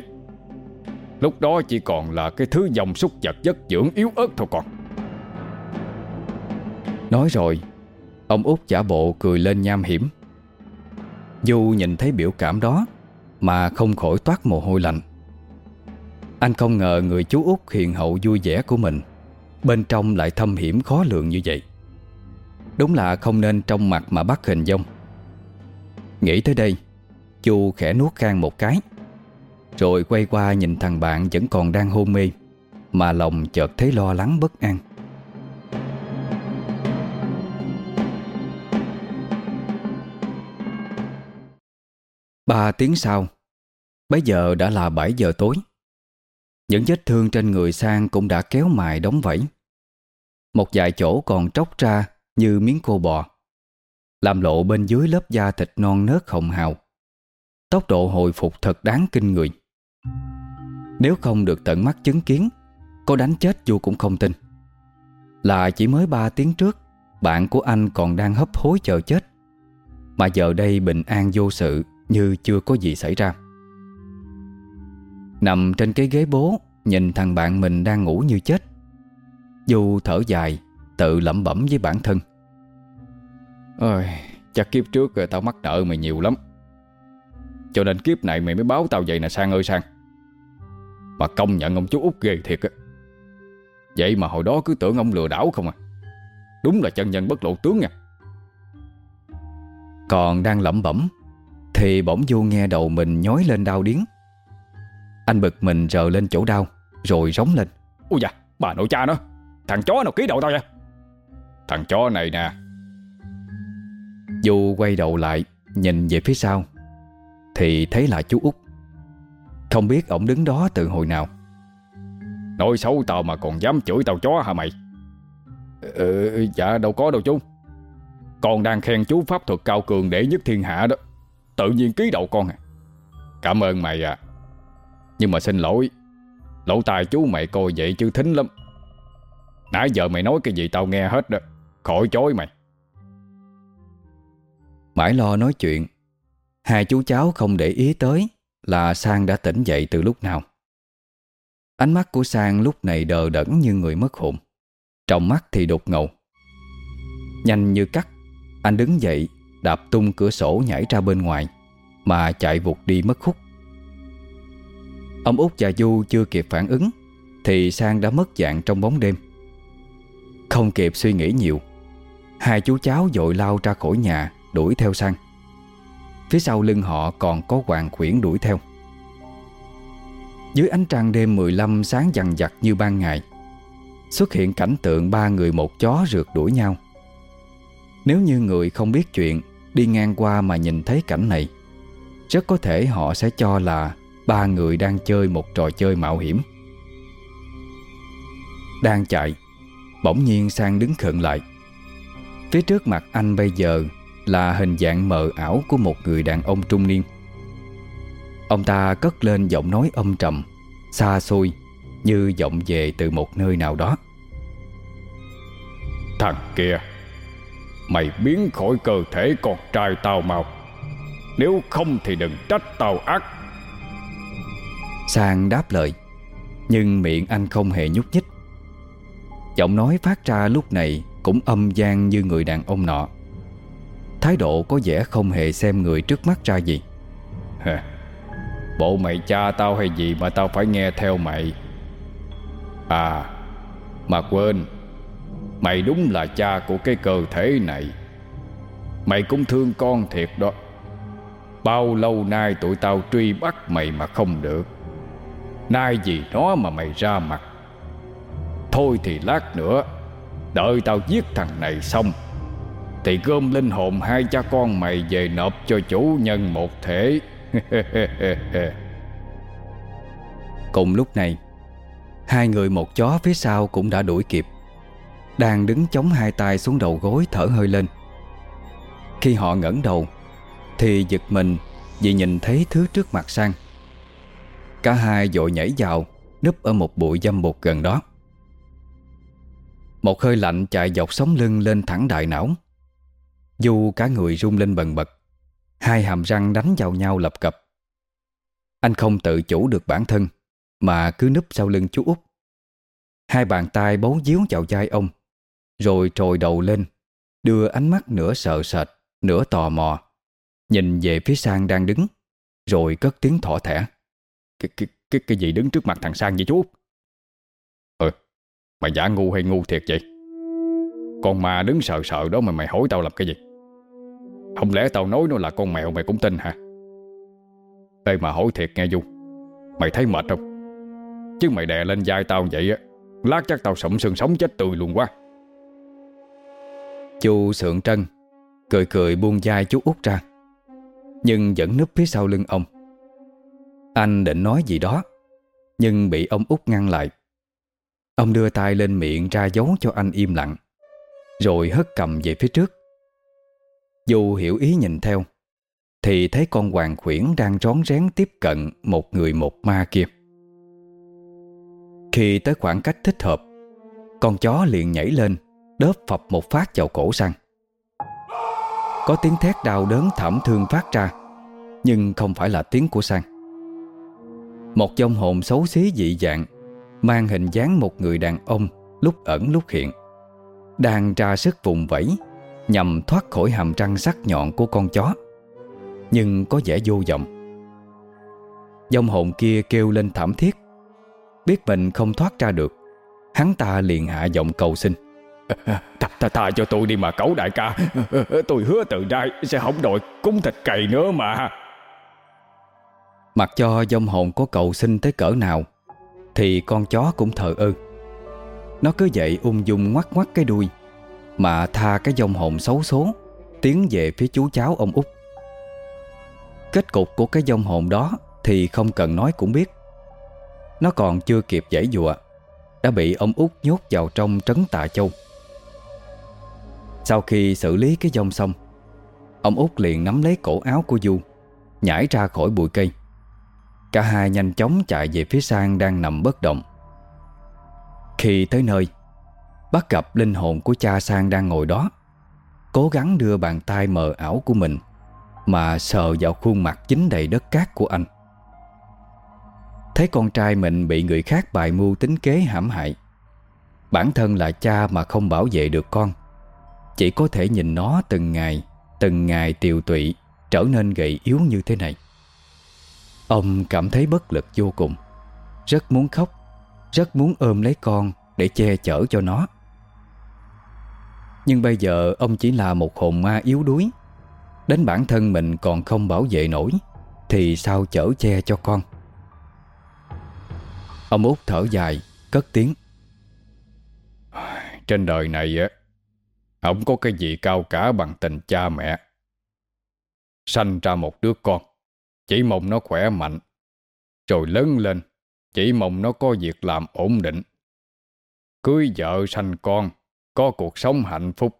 Lúc đó chỉ còn là cái thứ dòng súc vật chất dưỡng yếu ớt thôi còn.
Nói rồi, Ông út giả bộ cười lên nham hiểm. Du nhìn thấy biểu cảm đó, Mà không khỏi toát mồ hôi lạnh. Anh không ngờ người chú út hiền hậu vui vẻ của mình, Bên trong lại thâm hiểm khó lường như vậy. Đúng là không nên trong mặt mà bắt hình dông Nghĩ tới đây, Chu khẽ nuốt khang một cái, Rồi quay qua nhìn thằng bạn vẫn còn đang hôn mê, Mà lòng chợt thấy lo lắng bất an. Ba tiếng sau Bây giờ đã là 7 giờ tối. Những vết thương trên người sang cũng đã kéo mài đóng vẫy. Một vài chỗ còn tróc ra như miếng cô bò, Làm lộ bên dưới lớp da thịt non nớt hồng hào. Tốc độ hồi phục thật đáng kinh người. Nếu không được tận mắt chứng kiến, Có đánh chết dù cũng không tin. Là chỉ mới 3 tiếng trước, Bạn của anh còn đang hấp hối chờ chết. Mà giờ đây bình an vô sự như chưa có gì xảy ra. Nằm trên cái ghế bố Nhìn thằng bạn mình đang ngủ như chết. Du thở dài Tự lẩm bẩm với bản thân.
Ôi, chắc kiếp trước rồi tao mắc nợ mày nhiều lắm. Cho nên kiếp này mày mới báo tao vậy nè Sang ơi Sang. Mà công nhận ông chú út ghê thiệt á. Vậy mà hồi đó cứ tưởng ông lừa đảo không à. Đúng là chân nhân bất lộ tướng nha.
Còn đang lẩm bẩm thì bỗng du nghe đầu mình nhói lên đau điếng. Anh bực mình rờ lên chỗ đau Rồi rống lên.
Ôi dạ bà nội cha nó. Thằng chó nào ký đầu tao vậy? Thằng chó này nè.
Du quay đầu lại Nhìn về phía sau Thì thấy là chú út. Không biết ổng đứng đó từ hồi nào.
Nói xấu tao mà còn dám chửi tao chó hả mày? Ừ dạ đâu có đâu chú. Con đang khen chú pháp thuật cao cường để nhất thiên hạ đó Tự nhiên ký đầu con à? Cảm ơn mày à Nhưng mà xin lỗi, Lỗ tai chú mày coi vậy chứ thính lắm. Nãy giờ mày nói cái gì tao nghe hết đó, Khỏi chối mày.
Mãi lo nói chuyện, Hai chú cháu không để ý tới Là Sang đã tỉnh dậy từ lúc nào. Ánh mắt của Sang lúc này đờ đẫn như người mất hồn, Trong mắt thì đột ngầu. Nhanh như cắt, Anh đứng dậy Đạp tung cửa sổ nhảy ra bên ngoài, Mà chạy vụt đi mất khúc. Ông út và Du chưa kịp phản ứng, Thì Sang đã mất dạng trong bóng đêm. Không kịp suy nghĩ nhiều, Hai chú cháu dội lao ra khỏi nhà, Đuổi theo Sang. Phía sau lưng họ còn có hoàng khuyển đuổi theo. Dưới ánh trăng đêm 15 sáng dằn dặt như ban ngày, Xuất hiện cảnh tượng ba người một chó rượt đuổi nhau. Nếu như người không biết chuyện Đi ngang qua mà nhìn thấy cảnh này, Rất có thể họ sẽ cho là Ba người đang chơi một trò chơi mạo hiểm. Đang chạy, Bỗng nhiên sang đứng khựng lại. Phía trước mặt anh bây giờ Là hình dạng mờ ảo của một người đàn ông trung niên. Ông ta cất lên giọng nói âm trầm, Xa xôi, Như vọng về từ một nơi nào đó.
Thằng kia Mày biến khỏi cơ thể con trai tao mau. Nếu không thì đừng trách tao ác.
Sang đáp lời Nhưng miệng anh không hề nhúc nhích. Giọng nói phát ra lúc này Cũng âm gian như người đàn ông nọ. Thái độ có vẻ không hề xem người trước mắt ra gì.
Bộ mày cha tao hay gì mà tao phải nghe theo mày? À Mà quên Mày đúng là cha của cái cơ thể này. Mày cũng thương con thiệt đó. Bao lâu nay tụi tao truy bắt mày mà không được? Nay gì nó mà mày ra mặt. Thôi thì lát nữa, Đợi tao giết thằng này xong, Thì gom linh hồn hai cha con mày về nộp cho chủ nhân một thể.
Cùng lúc này, Hai người một chó phía sau cũng đã đuổi kịp. Đang đứng chống hai tay xuống đầu gối thở hơi lên. Khi họ ngẩng đầu, Thì giật mình vì nhìn thấy thứ trước mặt sang. Cả hai vội nhảy vào, Núp ở một bụi dâm bột gần đó. Một hơi lạnh chạy dọc sống lưng lên thẳng đại não. Dù cả người rung lên bần bật, Hai hàm răng đánh vào nhau lập cập. Anh không tự chủ được bản thân, Mà cứ núp sau lưng chú út. Hai bàn tay bấu díu vào vai ông. Rồi trồi đầu lên Đưa ánh mắt nửa sợ sệt Nửa tò mò. Nhìn về phía sang đang đứng Rồi cất tiếng thỏ thẻ.
Cái, cái, cái, cái gì đứng trước mặt thằng Sang vậy chú? Ừ Mày giả ngu hay ngu thiệt vậy? Con ma đứng sợ sợ đó mà mày hỏi tao làm cái gì? Không lẽ tao nói nó là con mèo mày cũng tin hả? Ê mà hỏi thiệt nghe Du Mày thấy mệt không? Chứ mày đè lên vai tao vậy á Lát chắc tao sụm sừng sống chết tươi luôn quá.
Chu sượng trân, Cười cười buông vai chú út ra, Nhưng vẫn núp phía sau lưng ông. Anh định nói gì đó, Nhưng bị ông út ngăn lại. Ông đưa tay lên miệng ra dấu cho anh im lặng, Rồi hất cầm về phía trước. Dù hiểu ý nhìn theo, Thì thấy con hoàng khuyển đang rón rén tiếp cận Một người một ma kia. Khi tới khoảng cách thích hợp, Con chó liền nhảy lên Đớp phập một phát vào cổ sang Có tiếng thét đau đớn thảm thương phát ra, Nhưng không phải là tiếng của sang Một dông hồn xấu xí dị dạng Mang hình dáng một người đàn ông Lúc ẩn lúc hiện, Đang ra sức vùng vẫy Nhằm thoát khỏi hàm răng sắc nhọn của con chó, Nhưng có vẻ vô vọng. Dông hồn kia kêu lên thảm thiết, Biết mình không thoát ra được, Hắn ta liền hạ giọng cầu xin.
Tha, tha, tha cho tôi đi mà cẩu đại ca. Tôi hứa từ nay sẽ không đòi cúng thịt cầy nữa mà.
Mặc cho dông hồn có cầu xin tới cỡ nào Thì con chó cũng thờ ơ. Nó cứ vậy ung dung ngoắt ngoắt cái đuôi Mà tha cái dông hồn xấu số Tiến về phía chú cháu ông út. Kết cục của cái dông hồn đó Thì không cần nói cũng biết. Nó còn chưa kịp giải dụa Đã bị ông út nhốt vào trong trấn tà Châu. Sau khi xử lý cái dông xong, Ông út liền nắm lấy cổ áo của Du, Nhảy ra khỏi bụi cây. Cả hai nhanh chóng chạy về phía sang đang nằm bất động. Khi tới nơi, Bắt gặp linh hồn của cha sang đang ngồi đó, Cố gắng đưa bàn tay mờ ảo của mình Mà sờ vào khuôn mặt chính đầy đất cát của anh. Thấy con trai mình bị người khác bài mưu tính kế hãm hại, Bản thân là cha mà không bảo vệ được con chỉ có thể nhìn nó từng ngày Từng ngày tiều tụy, Trở nên gầy yếu như thế này. Ông cảm thấy bất lực vô cùng. Rất muốn khóc, Rất muốn ôm lấy con Để che chở cho nó. Nhưng bây giờ ông chỉ là một hồn ma yếu đuối. Đến bản thân mình còn không bảo vệ nổi, Thì sao chở che cho con? Ông út thở dài, Cất tiếng.
Trên đời này á không có cái gì cao cả bằng tình cha mẹ. Sanh ra một đứa con, Chỉ mong nó khỏe mạnh. Rồi lớn lên, Chỉ mong nó có việc làm ổn định. Cưới vợ sanh con, Có cuộc sống hạnh phúc.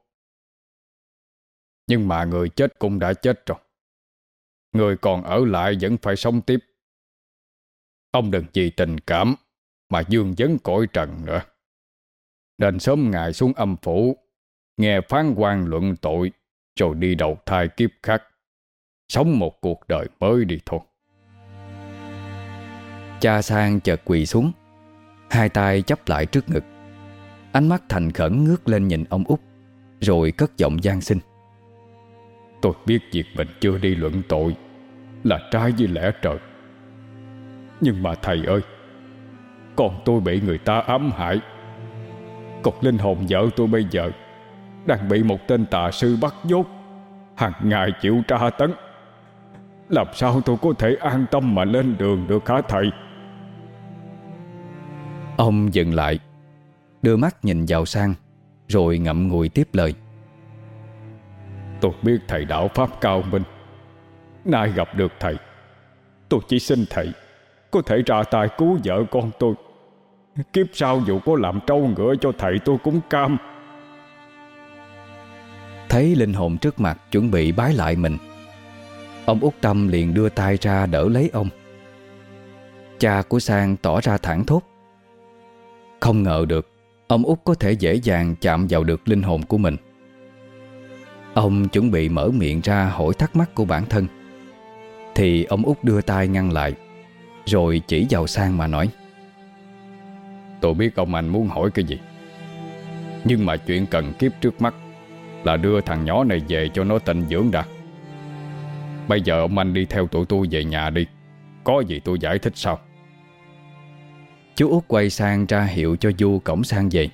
Nhưng mà người chết cũng đã chết rồi. Người còn ở lại vẫn phải sống tiếp. Ông đừng vì tình cảm Mà dương vấn cõi trần nữa. Nên sớm ngày xuống âm phủ Nghe phán quan luận tội, Rồi đi đầu thai kiếp khác. Sống một cuộc đời mới đi thôi.
Cha sang chợt quỳ xuống, Hai tay chấp lại trước ngực. Ánh mắt thành khẩn ngước lên nhìn ông út, Rồi cất giọng gian sinh
Tôi biết việc mình chưa đi luận tội Là trái với lẽ trời. Nhưng mà thầy ơi, Con tôi bị người ta ám hại. Còn linh hồn vợ tôi bây giờ đang bị một tên tà sư bắt nhốt Hàng ngày chịu tra tấn. Làm sao tôi có thể an tâm mà lên đường được hả thầy?
Ông dừng lại Đưa mắt nhìn vào sang Rồi ngậm ngùi tiếp lời.
Tôi biết thầy đạo Pháp cao minh. Nay gặp được thầy Tôi chỉ xin thầy Có thể ra tay cứu vợ con tôi. Kiếp sau dù có làm trâu ngựa cho thầy tôi cũng cam
Thấy linh hồn trước mặt chuẩn bị bái lại mình. Ông út Tâm liền đưa tay ra đỡ lấy ông. Cha của Sang tỏ ra thẳng thốt. Không ngờ được, Ông út có thể dễ dàng chạm vào được linh hồn của mình. Ông chuẩn bị mở miệng ra hỏi thắc mắc của bản thân. Thì ông út đưa tay ngăn lại, Rồi chỉ vào Sang mà nói.
Tôi biết ông anh muốn hỏi cái gì, Nhưng mà chuyện cần kiếp trước mắt là đưa thằng nhỏ này về cho nó tịnh dưỡng đã. Bây giờ ông anh đi theo tụi tôi về nhà đi. Có gì tôi giải thích sau.
Chú út quay sang ra hiệu cho Du cổng sang về.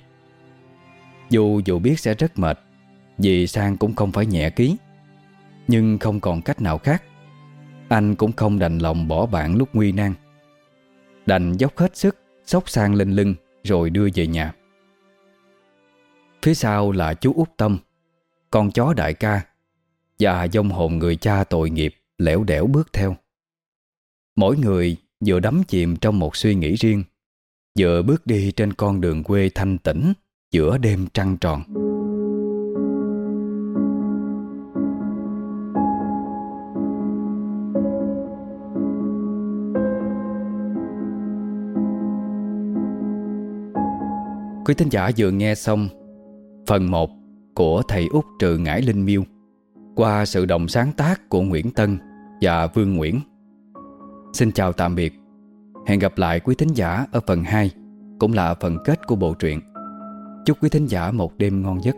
Du dù biết sẽ rất mệt, Vì sang cũng không phải nhẹ ký. Nhưng không còn cách nào khác. Anh cũng không đành lòng bỏ bạn lúc nguy nan. Đành dốc hết sức, Xốc sang lên lưng, Rồi đưa về nhà. Phía sau là chú út Tâm. Con chó đại ca và dông hồn người cha tội nghiệp lẻo đẻo bước theo. Mỗi người vừa đắm chìm trong một suy nghĩ riêng, vừa bước đi trên con đường quê thanh tĩnh giữa đêm trăng tròn. Quý thính giả vừa nghe xong phần 1 của thầy Út Trừ Ngải Linh Miêu qua sự đồng sáng tác của Nguyễn Tân và Vương Nguyễn. Xin chào tạm biệt. Hẹn gặp lại quý thính giả ở phần 2, cũng là phần kết của bộ truyện. Chúc quý thính giả một đêm ngon giấc.